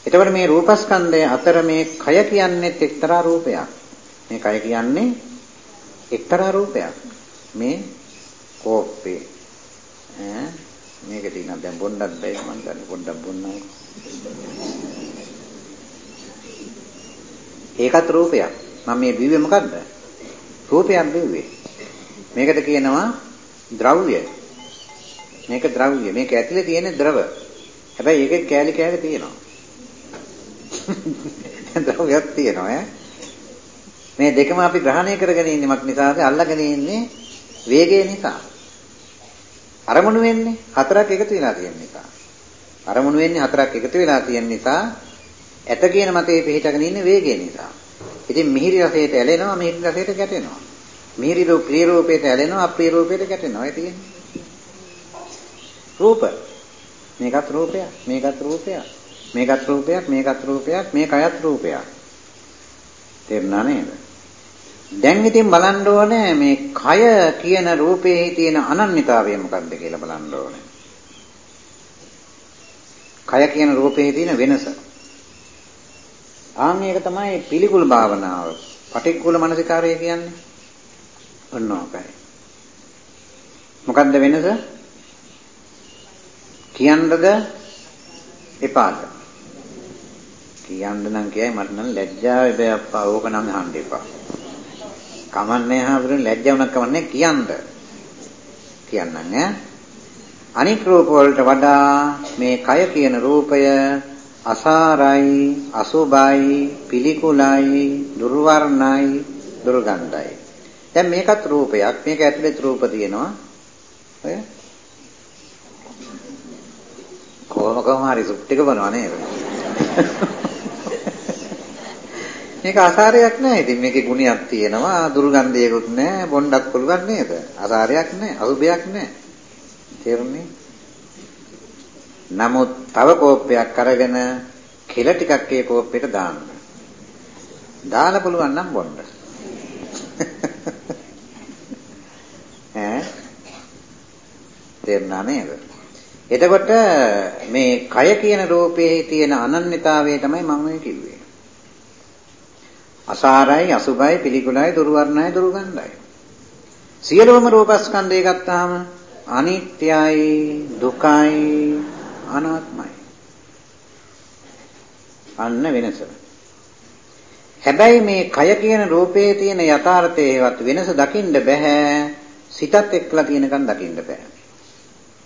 එතකොට මේ රූපස්කන්ධය අතර මේ කය කියන්නේ එක්තරා රූපයක්. මේ කය කියන්නේ එක්තරා රූපයක්. මේ කෝප්පේ ඈ මේක තියෙනවා දැන් බොන්නත් බැයි මම දන්නේ පොඩ්ඩක් බොන්නම්. ඒකත් රූපයක්. මම මේ බිව්වේ මොකද්ද? රූපයක් බිව්වේ. මේකට කියනවා ද්‍රව්‍ය. මේක ද්‍රව්‍ය. මේක ඇතුලේ තියෙන ද්‍රව. හැබැයි ඒකේ කෑලි කෑලි තියෙනවා. ද්‍රව්‍යයක් තියෙනවා ඈ. මේ දෙකම අපි ග්‍රහණය කරගෙන ඉන්නමක් නිසාද අල්ලගෙන ඉන්නේ වේගය නිසා. අරමුණු වෙන්නේ හතරක් එකතු වෙලා තියෙන නිසා. අරමුණු වෙන්නේ හතරක් එකතු වෙලා තියෙන නිසා ඇත කියන මතේ පිටගෙන ඉන්නේ වේගය නිසා. ඉතින් මිහිරි රසයට ඇලෙනවා මිහිරි රසයට ගැටෙනවා. මිහිරි රූප ප්‍රිය රූපයට ඇලෙනවා අප්‍රිය රූපයට ගැටෙනවා. ඒ තියෙන්නේ. රූප. මේකත් රූපයක්. මේකත් රූපයක්. මේකත් රූපයක් මේකත් රූපයක් මේ කයත් රූපයක්. තේරුණා නේද? දැන් ඉතින් බලන්න ඕනේ මේ කය කියන රූපයේ තියෙන අනන්‍යතාවය මොකක්ද කියලා බලන්න ඕනේ. කය කියන රූපයේ තියෙන වෙනස. ආන් මේක තමයි පිළිකුල් භාවනාව. පටික්කුල මනසිකාරය කියන්නේ. ඔන්න ඔකයි මොකද්ද වෙනස? කියන්නද? එපාද. කියන්න නම් කියයි මට නම් ලැජ්ජාව බෑ අප්පා ඕක නම් අහන්න එපා. කමන්නේ හාමුදුරනේ ලැජ්ජාව කමන්නේ කියන්න. කියන්නම් ඈ. අනික් රූප වලට වඩා මේ කය කියන රූපය අසාරයි, අසුභයි, පිළිකුලයි, දුර්වර්ණයි, දුර්ගන්ධයි. දැන් මේකත් රූපයක්. මේක ඇතුලේ රූප තියෙනවා. ඔය කොහොම කොහම හරි සුප් ටික බනවා නේද? මේක අසාරයක් නෑ. ඉතින් මේකේ ගුණයක් තියෙනවා. දුර්ගන්ධයකුත් නෑ. බොණ්ඩක් පුළුවන් නේද? අසාරයක් නෑ. අසුභයක් නෑ. තේරුණේ? නමුත් තව කෝප්පයක් අරගෙන කෙල ටිකක් ඒ කෝප්පෙට දාන්න. දාලා පුළුවන් නම් බොන්න. ඈ තේරුණා නේද? එතකොට මේ කය කියන රූපයේ තියෙන අනන්‍යතාවය තමයි මම කිව්වේ. අසාරයි අසුභයි පිළිකුලයි දුර්වර්ණයි දුර්ගන්ධයි සියලුම රූපස්කන්ධය ගත්තාම අනිත්‍යයි දුකයි අනාත්මයි අන්න වෙනස. හැබැයි මේ කය කියන රූපයේ තියෙන යථාර්ථයේවත් වෙනස දකින්න බෑ. සිතත් එක්කලා තියෙනකන් දකින්න බෑ.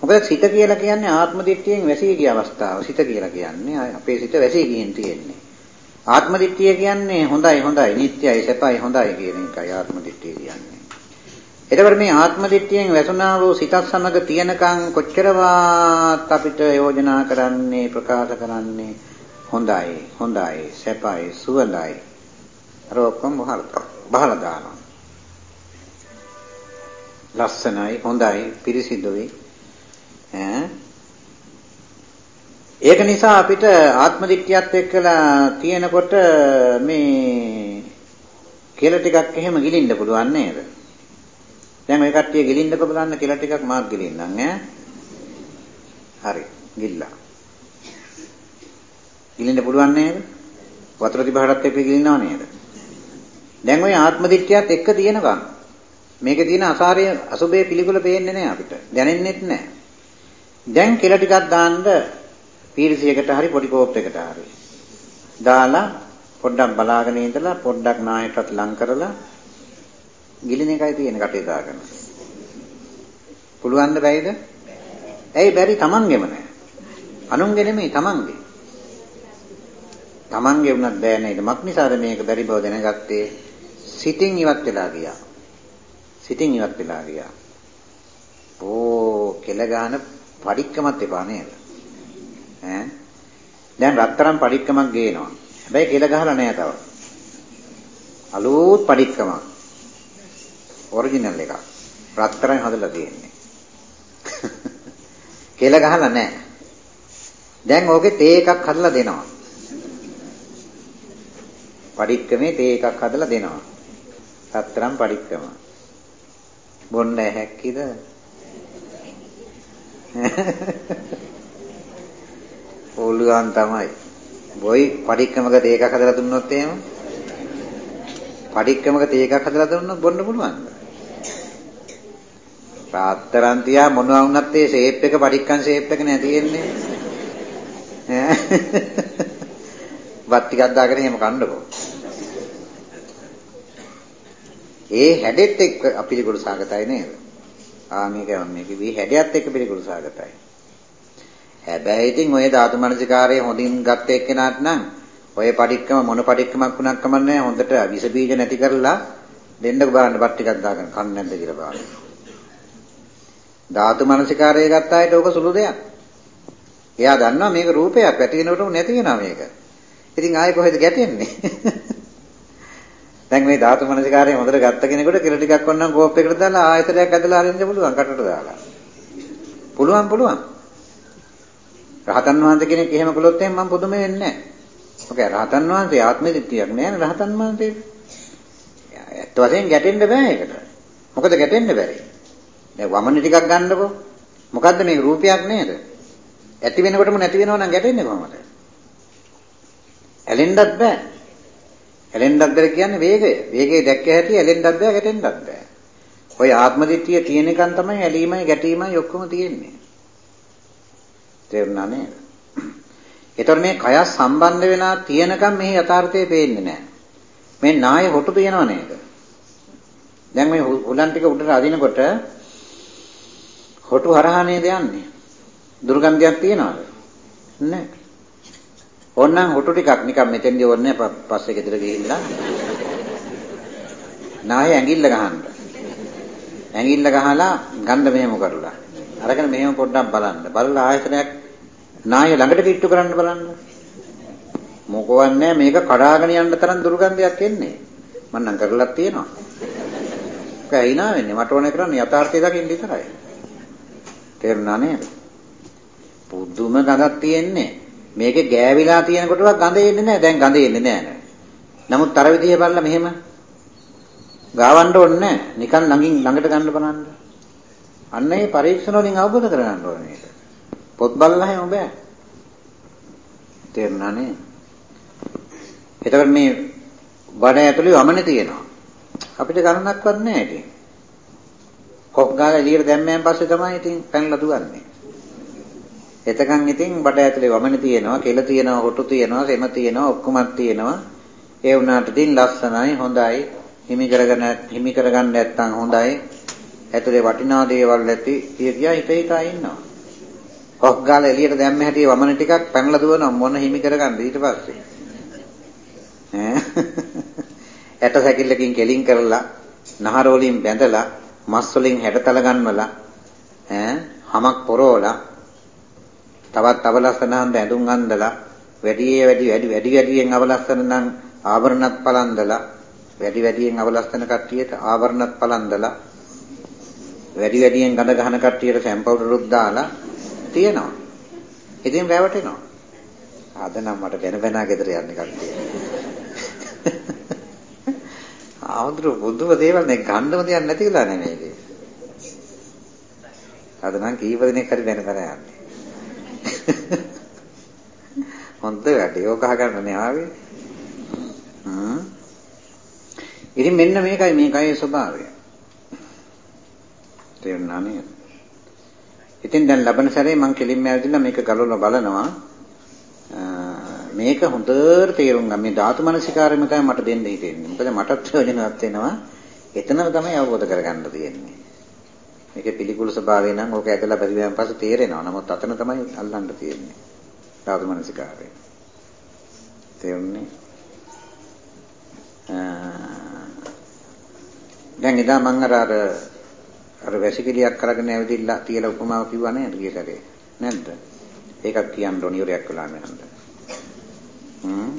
මොකද සිත කියලා කියන්නේ ආත්ම දිට්ඨියෙන් වැසී ගිය අවස්ථාව. සිත කියලා කියන්නේ අපේ සිත වැසී ගින් තියෙන්නේ. ආත්ම දිට්ඨිය කියන්නේ හොඳයි හොඳයි නිට්ටයයි සැපයි හොඳයි කියන එකයි ආත්ම දිට්ඨිය කියන්නේ. එතකොට මේ ආත්ම දිට්ඨියෙන් වැසුණා වූ සිතත් සමග තියෙනකන් කොච්චරවත් අපිට යෝජනා කරන්නේ ප්‍රකාශ කරන්නේ? හොඳයි හොඳයි සැපයි සුවඳයි. අර ඔක්කොම බහල බහල දානවා. ලස්සනයි හොඳයි පිරිසිදුයි. ඈ? ඒක නිසා අපිට ආත්ම දිට්ඨියත් එක්කලා තියෙනකොට මේ කියලා ටිකක් එහෙම ගිලින්න පුළුවන් නේද? දැන් ඔය කට්ටිය ගිලින්නකො බලන්න කියලා ටිකක් මාත් ගිලින්නම් ඈ. හරි ගිල්ලා. ගිලින්න පුළුවන් නේද? වතුර තිබහටත් එක්ක ගිලිනව නේද? දැන් ওই ආත්ම දිට්ඨියත් එක්ක තියෙනකම් මේකේ තියෙන අසාරය අසුබේ පිළිකුල පේන්නේ නැහැ අපිට. දැනෙන්නෙත් නැහැ. දැන් කියලා ටිකක් දාන්න පීරිසියකට හරි පොඩි කෝප් එකකට හරි දාලා පොඩ්ඩක් බලාගෙන ඉඳලා පොඩ්ඩක් නායකටත් ලං කරලා ගිලින එකයි තියෙන කටේ දාගෙන. පුළුවන් ද බැයිද? ඇයි බැරි Tamanගෙම නෑ. අනුන්ගේ නෙමෙයි Tamanගේ. Tamanගේ වුණත් බෑ නේද? මක් නිසාද මේක බැරි බව දැනගත්තේ? සිතින් ඉවත් වෙලා ගියා. සිතින් ඉවත් වෙලා ගියා. ඕ කෙල ගන්න පඩික්කමත් එපා නේද? ඈ දැන් රත්තරන් පඩික්කමක් ගේනවා. හැබැයි කෙල ගහලා නැහැ තව. අලුත් පඩික්කමක්. ඔරිජිනල් එකක්. රත්තරන් හදලා තියෙන්නේ. කෙල ගහලා නැහැ. දැන් ඕකේ තේ එකක් හදලා දෙනවා. පඩික්කමේ තේ එකක් හදලා දෙනවා. රත්තරන් පඩික්කම. බොන්න හැක්කිද? ඕලුවන් තමයි. බොයි පඩික්කමක තේ එකක් හදලා දුන්නොත් එහෙම පඩික්කමක තේ එකක් හදලා දුන්නොත් බොන්න පුළුවන්ද? රාත්තරන් තියා මොනවා වුණත් ඒ ෂේප් එක පඩික්කන් ෂේප් එක නෑ තියෙන්නේ. ඈ වත් ටිකක් දාගෙන එහෙම කන්නකෝ. ඒ හැඩෙත් එක්ක අපිරිගුරු සාගතයි නේද? ආ මේක මේක වී හැඩයත් එක්ක පිළිගුරු සාගතයි. හැබැයි ඉතින් ඔය ධාතු මනසිකාරය හොඳින් ගත්ත එක්කෙනාට නම් ඔය පඩික්කම මොන පඩික්කමක් වුණත් කමන්නේ හොඳට විස බීජ නැති කරලා දෙන්නක බලන්න පත් ටිකක් දාගෙන කන්නේ නැද්ද කියලා බලන්න. ධාතු මනසිකාරය ගත්ත අයට ඕක සුළු දෙයක්. එයා දන්නවා මේක රූපයක් ඇති වෙනකොටම නැති වෙනවා මේක. ඉතින් ආයෙ කොහෙද ගැටෙන්නේ? දැන් මේ ධාතු මනසිකාරය හොඳට ගත්ත කෙනෙකුට කිල ටිකක් වන්නම් කෝප් එකකට දාලා ආයතරයක් ඇදලා අරින්න පුළුවන් කටට දාලා. පුළුවන් පුළුවන්. රහතන් වහන්සේ කෙනෙක් එහෙම කළොත් එහෙනම් මම පුදුම වෙන්නේ නැහැ. ඔකේ රහතන් වහන්සේ ආත්ම දිට්ඨියක් නෑ රහතන් වහන්සේ. ඇත්ත වශයෙන් ගැටෙන්න බෑ ඒකට. මොකද ගැටෙන්න බැරි. දැන් වමනේ ටිකක් ගන්නකො. මොකද්ද මේ රූපයක් නේද? ඇති වෙනකොටම නැති වෙනව නම් ගැටෙන්නේ කොහමද? ඇලෙන්නත් බෑ. ඇලෙන්නත් බැරි කියන්නේ වේගය. වේගය දැක්ක හැටි ඇලෙන්නත් බෑ ගැටෙන්නත් බෑ. ඔය ආත්ම දිට්ඨිය තියෙන එකන් තමයි ඇලීමයි ගැටීමයි ඔක්කොම තියෙන්නේ. තේරුණා නේද? ඒතර මේ කය සම්බන්ධ වෙලා තියෙනකම් මෙහි යථාර්ථය පේන්නේ නැහැ. මේ නාය හොටු තියෙනව නේද? දැන් මේ උලන් ටික උඩට අදිනකොට හොටු හරහා නේද යන්නේ? දුර්ගන්ධයක් තියනවද? නැහැ. ඕන්නම් හොටු ටිකක් නිකන් මෙතෙන්දී ඕනේ පස්සේ ගෙදර ගිහිල්ලා නාය ඇඟිල්ල ගහන්න. ඇඟිල්ල ගහලා ගන්න මෙහෙම කරලා. අරගෙන මෙහෙම පොඩ්ඩක් බලන්න. බලලා ආයතනයක් නාය ළඟට කිට්ටු කරන්න බලන්න. මොකවන්නේ මේක කඩාගෙන යන්න තරම් දුර්ගන්ධයක් එන්නේ. මම නම් කරලා තියෙනවා. ඒක හිනා වෙන්නේ මට ඕනේ කරන්නේ යථාර්ථය දකින්න විතරයි. තේරුණා නේද? පුදුම ගඳක් තියෙන්නේ. මේකේ ගෑවිලා තියෙනකොටවත් ගඳ එන්නේ නැහැ. දැන් ගඳ එන්නේ නැහැ. නමුත් අර විදිහ බලලා මෙහෙම ගාවන්න ඕනේ නැහැ. නිකන් ළඟින් ළඟට ගන්න බලන්න. අන්න ඒ පරීක්ෂණ වලින් අවබෝධ කරගන්න ඕනේ මේක. පොත් බලලා හැම බෑ. තේරුණා නේ? එතකොට මේ බඩ ඇතුලේ වමනේ තියෙනවා. අපිට ගණනක්වත් නැහැ ඉතින්. කොක් ගාලා එළියට දැම්මයන් පස්සේ තමයි ඉතින් පැනලා දුවන්නේ. එතකන් ඉතින් බඩ ඇතුලේ වමන තියෙනවා, කෙල තියෙනවා, හොටු තියෙනවා, සෙම තියෙනවා, ඔක්කොමත් තියෙනවා. ඒ වුණාට ඉතින් ලස්සනයි, හොඳයි. හිමි කරගෙන හිමි කරගන්න නැත්නම් හොඳයි. ඇතුලේ වටිනා දේවල් ඇති කිය කියා හිත හිතා ඉන්නවා. හොක් ගාලා එළියට දැම්ම හැටි වමන ටිකක් පැනලා දුවනවා. මොන හිමි කරගන්නද ඊට පස්සේ. ඈ? ඇට සැකිල්ලකින් කෙලින් කරලා නහර වලින් බැඳලා මස් වලින් හැඩතල ගන්නවලා ඈ? හමක් පොරවලා තවත් අවලස්සනන් ඇඳුම් අඳලා වැඩි වැඩි වැඩි වැඩි වැඩියෙන් අවලස්සන නම් ආවරණත් පලන්දලා වැඩි වැඩියෙන් අවලස්සන කට්ටියට ආවරණත් පලන්දලා වැඩි වැඩියෙන් ගඳ ගහන කට්ටියට සැම්පවුඩරුත් දාලා තියෙනවා. ඉතින් රැවටෙනවා. අද නම් මට වෙන වෙනා ගෙදර යන්න කට්ටිය. ආමුදුරු බුදුම දේවල් නේ ගන්නම දෙයක් නැති කියලා නෙමෙයිද? අද නම් කීප දිනක් හරි වෙන වෙන යන්නේ. හොඳ වැඩි. ඕක අහගන්නනේ ආවේ. හ්ම්. ඉතින් මෙන්න මේකයි මේ කයේ ස්වභාවය. තේරුණා නේද? ඉතින් දැන් ලබන සැරේ මම කෙලින්ම ඇවිදලා මේක ගලවලා බලනවා. මේක හොඳට තේරුම් ගන්න. මේ ධාතු මනසිකාරෙම තමයි මට දෙන්න හිතෙන්නේ. මොකද මටත් ප්‍රයෝජනවත් වෙනවා. එතනම තමයි අවබෝධ කරගන්න තියෙන්නේ. මේකේ පිළිකුල් ස්වභාවය නම් ඕක ඇදලා බැරිවෙන් පස්සේ තේරෙනවා. නමුත් අතන තමයි අල්ලන්න තියෙන්නේ. ධාතු මනසිකාරය. තේරුණේ? දැන් එදා මම අර අර අර වැසිකිලියක් කරගෙන ඇවිදින්න තියලා උපමාව කිව්වා නේද ගිය සැරේ? නැද්ද? ඒකක් කියන්න ඕන ඉවරයක් වෙලා යනද? හ්ම්.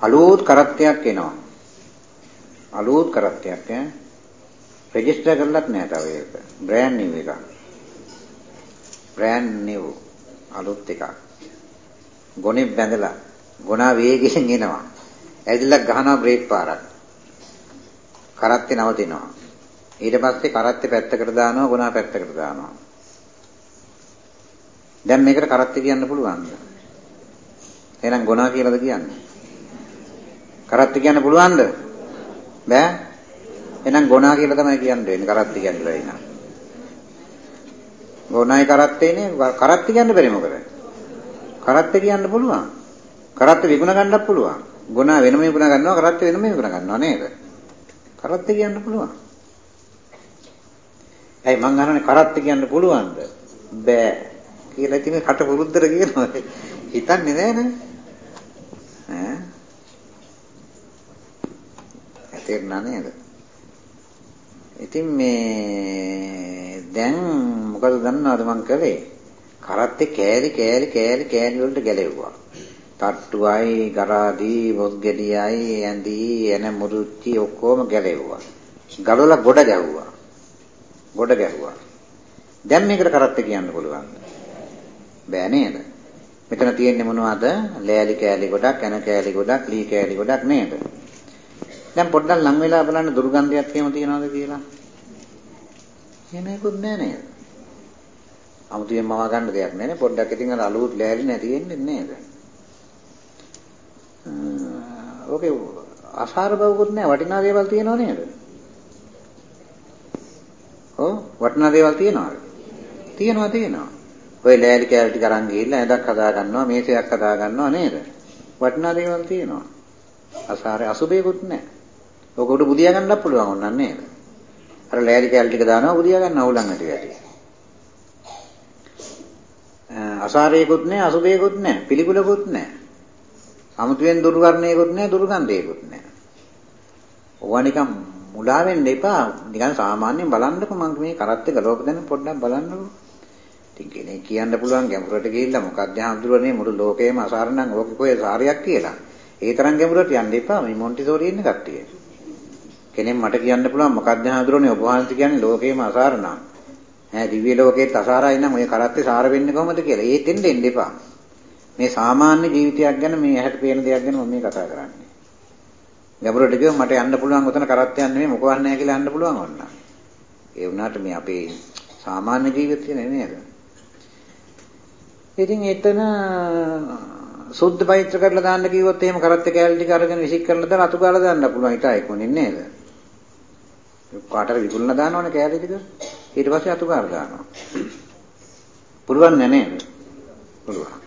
අලුත් කරත්තයක් එනවා. අලුත් කරත්තයක් ඈ රෙජිස්ටර් කරලත් නෑ තව ඒක. බ්‍රෑන්ඩ් නිව් එකක්. බ්‍රෑන්ඩ් නිව් අලුත් එකක්. ගොනේ බැඳලා ගොනා වේගයෙන් එනවා. ඇවිදලා ගහනවා බ්‍රේක් පාරක්. කරත්තේ නවතිනවා. ඊට පස්සේ කරත්තේ පැත්තකට දානවා ගොනා පැත්තකට දානවා. දැන් මේකට කරත්තේ කියන්න පුළුවන්ද? එහෙනම් ගොනා කියලාද කියන්නේ? කරත්තේ කියන්න පුළුවන්ද? බෑ. එහෙනම් ගොනා කියලා තමයි කියන්න වෙන්නේ කරත්ති කියන්න බැරි නම්. ගොනායි කරත්තේනේ කරත්ති කියන්න බැරි මොකද? කරත්තේ කියන්න පුළුවන්. කරත්තේ විකුණ ගන්නත් පුළුවන්. ගොනා වෙනම විකුණ ගන්නවා කරත්තේ වෙනම විකුණ ගන්නවා නේද? කරත්තේ කියන්න පුළුවන්. ඇයි මං අහන්නේ කරත්තේ කියන්න පුළුවන්ද? බෑ. කියලා ඉතින් කට පුරුද්දට කියනවා. හිතන්නේ නෑ නේ. ඈ. තේරුණා නේද? ඉතින් මේ දැන් මොකද දන්නවද මං කළේ? කරත්තේ කෑලි කෑලි කෑලි කෑලි වලට ගැලෙව්වා. තට්ටුවයි, ගරාදී, මොස්ගෙඩියයි, ඇඳි, එන මුරුච්චි ඔක්කොම ගැලෙව්වා. ගලවලා ගොඩ ගැහුවා. ගොඩ ගැහුවා. දැන් මේකට කරත්තේ කියන්න පුළුවන්. බෑ නේද? මෙතන තියෙන්නේ මොනවද? ලෑලි කෑලි ගොඩක්, එන කෑලි ගොඩක්, ලී කෑලි ගොඩක් නේද? දැන් පොඩ්ඩක් ලං වෙලා බලන්න දුර්ගන්ධයක් එහෙම තියනවද කියලා. එහෙම එකකුත් නෑ නේද? 아무තියෙන් මවා ගන්න දෙයක් නෑ නේ. පොඩ්ඩක් ඉතින් අර අලුත් ලෑලි නැති වෙන්නේ නේද? ඕකේ අසාර බවකුත් නෑ වටිනා දේවල් තියෙනව නේද? ඔව් වටිනා දේවල් තියෙනවද? තියෙනවා තියෙනවා. ඔය ලෑලි කෑලි ටික අරන් ගිහිල්ලා ඇඳක් හදා ගන්නවා මේසයක් හදා ගන්නවා නේද? වටිනා දේවල් තියෙනවා. අසාරේ අසුබේකුත් නෑ. ඕක උඩ බුදියා ගන්නත් පුළුවන් ඕනනම් නේද? අර ලෑලි කැල් ටික දානවා බුදියා ගන්න අවුලන් ඇති වැඩි. අසාරේකුත් නැහැ අසුබේකුත් නැහැ පිළිකුලකුත් නැහැ. අමුතුවෙන් දුර්වර්ණයකුත් නැහැ දුර්ගන්ධයකුත් නැහැ. ඕවා නිකන් මුලා වෙන්න එපා. නිකන් සාමාන්‍යයෙන් බලන්නකො මම මේ කරත්තේ ගලවප දෙන්න පොඩ්ඩක් බලන්නකො. ඉතින් කෙනෙක් කියන්න පුළුවන් ගැඹුරට ගිහිල්ලා මොකක්ද හඳුරන්නේ මුළු ලෝකේම අසාර නම් ඕක කොහේ සාරයක් කියලා. ඒ තරම් ගැඹුරට යන්න එපා මේ මොන්ටිසෝරි ඉන්න කට්ටිය. කෙනෙක් මට කියන්න පුළුවන් මොකක්ද හඳුරන්නේ ඔබ වහන්සේ කියන්නේ ලෝකේම අසාරණා. ඈ දිව්‍ය ලෝකේත් අසාරයි නම් ඔය කරත්තේ සාර වෙන්නේ කොහොමද කියලා. ඒ තෙන්ද එන්න එපා. මේ සාමාන්‍ය ජීවිතයක් ගැන මේ ඇහැට පේන දෙයක් ගැන මම මේ කතා කරන්නේ. ගැඹුරට ගියොත් මට යන්න පුළුවන් උතන කරත්තයක් නෙමෙයි මොකවත් නැහැ කියලා යන්න පුළුවන් වන්න. ඒ වුණාට මේ අපේ සාමාන්‍ය ජීවිතය නේද? ඉතින් එතන සුද්ධ පවිත්‍ර කරලා දාන්න කිව්වොත් එහෙම කරත්ත කෑලි ටික අරගෙන විසික් කරලා දාලා අතු ගාලා දාන්න පුළුවන් හිතයි කොනේ නේද? පාටට විකුණලා දානවනේ කෑලි ටික. ඊට පස්සේ අතු ගාලා දානවා. පුළුවන් නේද? පුළුවන්.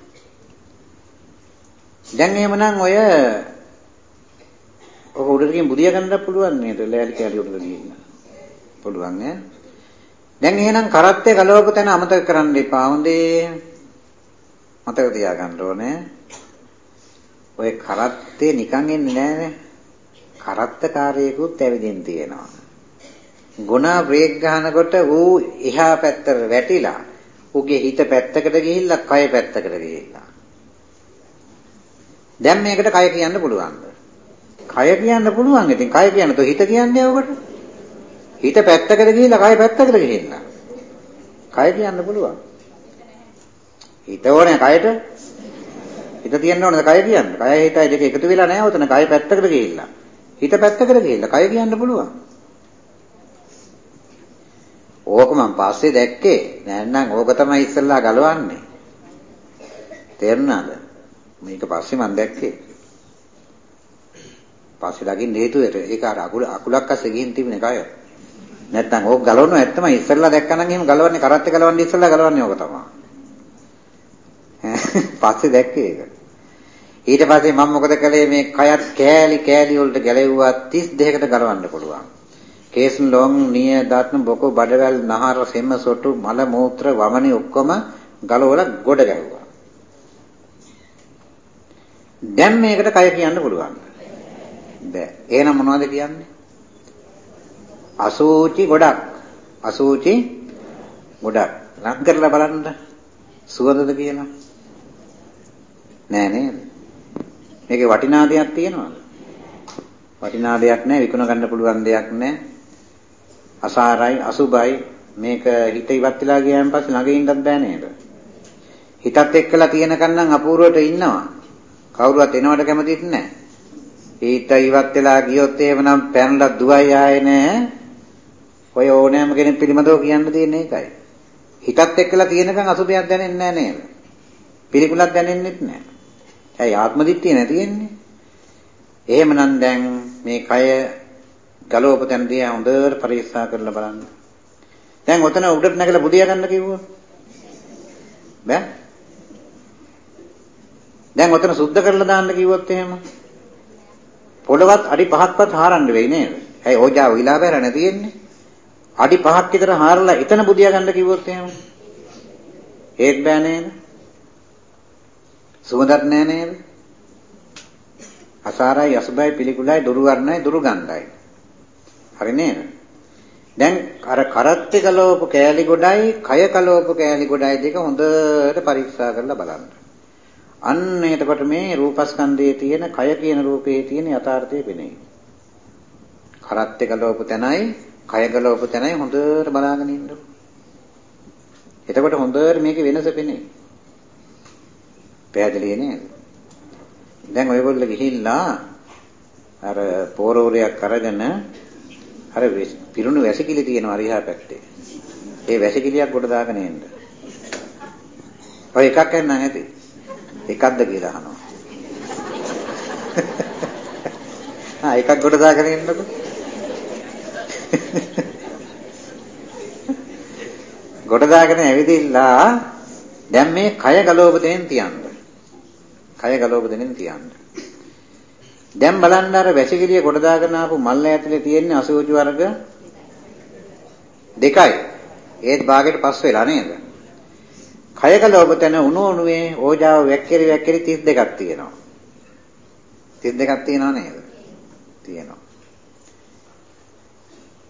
දැන් එහෙමනම් ඔය ඔක උඩට ගිහින් බුදියා ගන්නත් පුළුවන් නේද? ලෑලි කැලි උඩට ගිහින්. පුළුවන් ඈ. දැන් එහෙනම් කරත්තේ ගලවපු තැන අමතක කරන්න එපා. හොඳේ. මතක තියාගන්න ඕනේ. ඔය කරත්තේ නිකන් එන්නේ නෑනේ. කරත්තකාරයෙකුත් ඇවිදින් තියෙනවා. ගුණා බ්‍රේක් ගන්නකොට ඌ එහා පැත්තට වැටිලා ඌගේ හිත පැත්තකට ගිහිල්ලා කය පැත්තකට ගිහිල්ලා. දැන් මේකට කය කියන්න පුළුවන්ද? කය කියන්න පුළුවන්. ඉතින් කය කියන්නේ તો හිත කියන්නේ ඔකට. හිත පැත්තකට ගිහිල්ලා කය පැත්තකට ගිහිල්ලා. කය කියන්න පුළුවන්. හිත ඕනේ කයට. හිත තියන්න ඕනේ කය කියන්න. කය හිතයි දෙක එකතු වෙලා නැහැ උතන කය පැත්තකට ගිහිල්ලා. හිත පැත්තකට ගිහිල්ලා කය කියන්න පුළුවන්. ඕක මම පස්සේ දැක්කේ. නැත්නම් ඕක තමයි ඉස්සෙල්ලා ගලවන්නේ. තේරුණාද? මේක පස්සේ මම දැක්කේ. පස්සේ දකින්න හේතුව ඒක අර අකුල අකුලක් අස්සේ ගිහින් තිබුණේ කය. නැත්තම් ඕක ගලවනවා ඇත්තම ඉස්සෙල්ලා දැක්කනම් එහෙම ගලවන්නේ කරත් ගලවන්නේ ඉස්සෙල්ලා ගලවන්නේ ඕක තමයි. පස්සේ දැක්කේ ඒක. ඊට පස්සේ මම මොකද කළේ මේ කයත් කෑලි කෑලි වලට ගැලෙව්වා 32කට ගලවන්න පුළුවන්. කේස් ලොන් නිය දත්න බොක බඩවැල් නහර සෙම සොටු මල මූත්‍ර වමනේ ඔක්කොම ගලවලා ගොඩ ගැහුවා. දැන් මේකට කය කියන්න පුළුවන්. බෑ. එහෙනම් මොනවද කියන්නේ? අසූචි ගොඩක්. අසූචි ගොඩක්. ලං කරලා බලන්න. සුවඳද කියලා. නෑ නේද? මේකේ වටිනා දෙයක් තියෙනවද? වටිනා දෙයක් නෑ විකුණ ගන්න පුළුවන් දෙයක් නෑ. අසාරයි අසුබයි මේක හිත ඉවත් වෙලා ගියාන් පස්සේ ළඟ ඉන්නත් බෑ නේද? හිතත් එක්කලා තියෙනකන් නම් අපූර්වට ඉන්නවා. කවුරුවත් එනවට කැමතිත් නෑ. හිත ඉවත් වෙලා ගියොත් එහෙමනම් පැනලා දුවයි ආයේ නෑ. ඔය ඕනෑම කෙනෙක් පිළිමදව කියන්න තියෙන එකයි. හිතත් එක්කලා තියෙනකන් අසුබයක් දැනෙන්නේ නෑ නේද? පිළිකුලක් දැනෙන්නෙත් නෑ. ඇයි ආත්ම දිට්ඨිය නැති වෙන්නේ? එහෙමනම් දැන් මේ කය ගලවපු තැන දිහා හොඳට පරීක්ෂා කරලා බලන්න. දැන් ඔතන උඩට නැගලා බුදියා ගන්න කිව්වොත් බෑ. දැන් ඔතන සුද්ධ කරලා දාන්න කිව්වොත් එහෙම පොළවත් අඩි 5ක්වත් හාරන්න වෙයි නේද? ඇයි ඕජාව විලා බැර නැති තියෙන්නේ? අඩි 5ක් විතර හාරලා එතන බුදියා ගන්න කිව්වොත් එහෙම ඒත් බෑ නේද? සුවඳක් නෑ නේද? අසාරයි අසුබයි පිළිකුලයි දුරු වර්ණයි දුරු ගන්ධයි. හරි නේද? දැන් අර කරත්තේ කලවපු කෑලි ගොඩයි, කය කලවපු කෑලි ගොඩයි දෙක හොඳට පරීක්ෂා කරලා බලන්න. අන්න එතකොට මේ රූපස්කන්ධයේ තියෙන කය කියන රූපයේ තියෙන යථාර්ථය පෙනේ. කරත්තේ කලවපු තැනයි, කය කලවපු තැනයි හොඳට බලාගෙන ඉන්න. එතකොට හොඳට මේකේ වෙනස පෙනේ. පැහැදිලි නේද? දැන් ඔයගොල්ලෝ ගිහිල්ලා අර පෝරෝරයක් අරගෙන අර පිරුණු වැසිකිලි තියෙනවා අරිහා පැත්තේ. ඒ වැසිකිලියක් ගොඩ දාගෙන එන්න. ඔය එකක් එන්න නැති. එකක්ද කියලා අහනවා. ආ එකක් ගොඩ දාගෙන එන්නකො. ගොඩ දාගෙන ඇවිදිලා දැන් මේ කය ගලවපු දෙනෙන් තියන්න. කය ගලවපු දෙනෙන් තියන්න. දැන් බලන්න අර වැසිකිළිය ගොඩ දාගෙන ආපු මල්ල ඇතුලේ තියෙන අසෝචි වර්ග දෙකයි. ඒත් භාගයට පස් වෙලා නේද? කයකල ඔබ තන උණු උණුවේ ඕජාව වැක්කිරි වැක්කිරි 32ක් තියෙනවා. 32ක් තියෙනව නේද? තියෙනවා.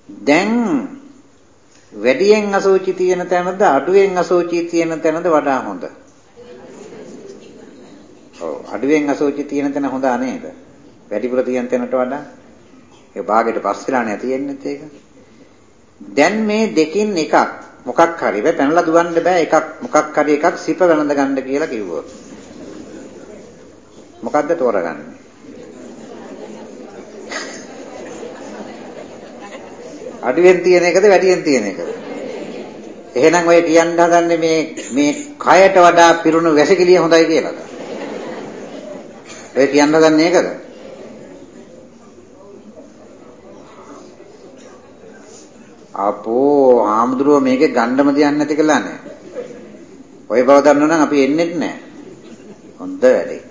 දැන් වැඩියෙන් අසෝචි තියෙන තැනද අඩුවෙන් අසෝචි තියෙන තැනද වඩා හොඳ? ඔව් අඩුවෙන් අසෝචි තියෙන තැන හොඳ නේද? වැඩිපුර තියෙන තැනට වඩා ඒ භාගයට පස්සෙලා නැති වෙන්නේ ඒක. දැන් මේ දෙකින් එකක් මොකක් හරි බෑ පැනලා දුවන්න බෑ එකක් මොකක් හරි එකක් සිප වැළඳ ගන්න කියලා කිව්වොත්. මොකද්ද තෝරගන්නේ? අඩුවෙන් තියෙන එකද වැඩියෙන් තියෙන එකද? එහෙනම් ඔය කියන්න හදන්නේ මේ මේ කයට වඩා පිරුණු වැසිකිළිය හොඳයි කියලාද? ඔය කියන්න හදන්නේ ඒකද? අපෝ ආම්දුරුව මේකේ ගණ්ඩම දෙයක් නැති කළා නේ. ওই බව දන්නවනම් අපි එන්නේත් නැහැ. හොඳ වැඩේ.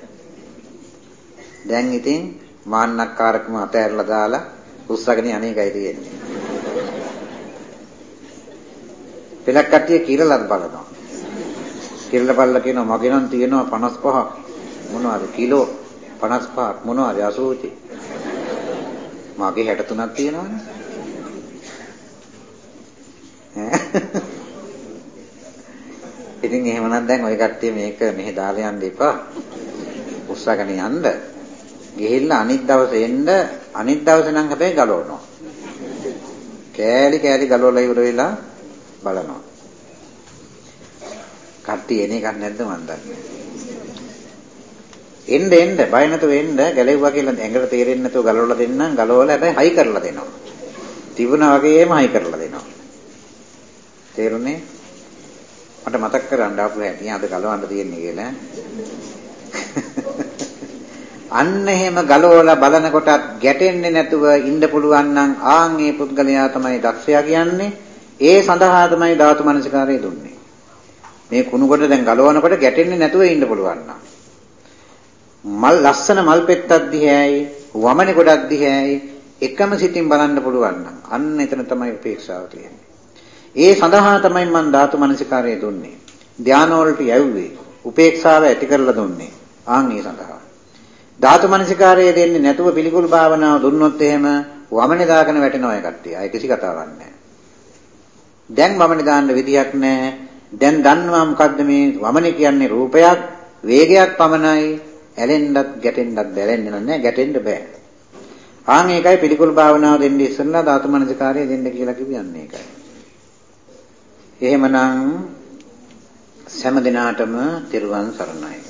දැන් ඉතින් මාන්නක්කාරකම අතහැරලා දාලා උස්සගෙන අනේකයි තියෙන්නේ. පෙලක් කට්ටිය කිරලත් බලනවා. කිරල බලලා කියනවා මගේ නම් තියෙනවා 55ක්. මොනවද කිලෝ 55ක් මොනවද අසූචි. මගේ 63ක් තියෙනවනේ. ඉතින් එහෙමනම් දැන් ওই කට්ටිය මේක මෙහෙ දාලා යන්න එපා. උස්සගෙන යන්න. ගිහිල්ලා අනිත් දවසේ එන්න අනිත් දවසේ නම් හැබැයි ගලවනවා. කෑලි කෑලි ගලවලා ඉවර වෙලා බලනවා. කට්ටිය එන එකක් නැද්ද මන් දන්නේ. එන්න එන්න බය නැතුව එන්න ගැලෙව්වා කියලා ඇඟට තේරෙන්නේ නැතුව ගලවලා දෙන්නම් ගලවලා හැබැයි හයි කරලා දෙනවා. තිබුණා වගේම හයි කරලා දෙනවා. තේරුණේ? මට මතක් කරන්න ආපු හැටි අද ගලවන්න තියෙන්නේ කියලා. අන්න එහෙම ගලවලා බලනකොට ගැටෙන්නේ නැතුව ඉන්න පුළුවන් නම් ආන් මේ පුද්ගලයා තමයි දක්ෂයා කියන්නේ. ඒ සඳහා තමයි ධාතු මනසිකාරය දුන්නේ. මේ කුණු කොට දැන් ගලවනකොට ගැටෙන්නේ නැතුව ඉන්න පුළුවන් නම්. මල් ලස්සන මල් පෙත්තක් දිහායි වමනේ ගොඩක් දිහායි එකම සිතින් බලන්න පුළුවන් නම් අන්න එතන තමයි උපේක්ෂාව තියෙන්නේ. ඒ සඳහා තමයි මම ධාතු මනසිකාරය දුන්නේ. ධාන වලට යැව්වේ. උපේක්ෂාව ඇති කරලා දුන්නේ. ආන් ඒ සඳහා. ධාතු මනසිකාරය දෙන්නේ නැතුව පිළිකුල් භාවනාව දුන්නොත් එහෙම වමනේ දාගෙන වැටෙනවා ඒ කට්ටිය. අය කිසි කතාවක් නැහැ. දැන් වමනේ දාන්න විදියක් නැහැ. දැන් දන්නවා මොකද්ද මේ වමනේ කියන්නේ රූපයක්, වේගයක් පමණයි. ඇලෙන්නත් ගැටෙන්නත් බැලෙන්නේ නැහැ. ගැටෙන්න බෑ. ආන් ඒකයි පිළිකුල් භාවනාව දෙන්න ඉස්සෙල්ලා ධාතු මනසිකාරය දෙන්න කියලා කියන්නේ ඒකයි. එහෙමනම් සෑම දිනාටම තෙරුවන් සරණයි.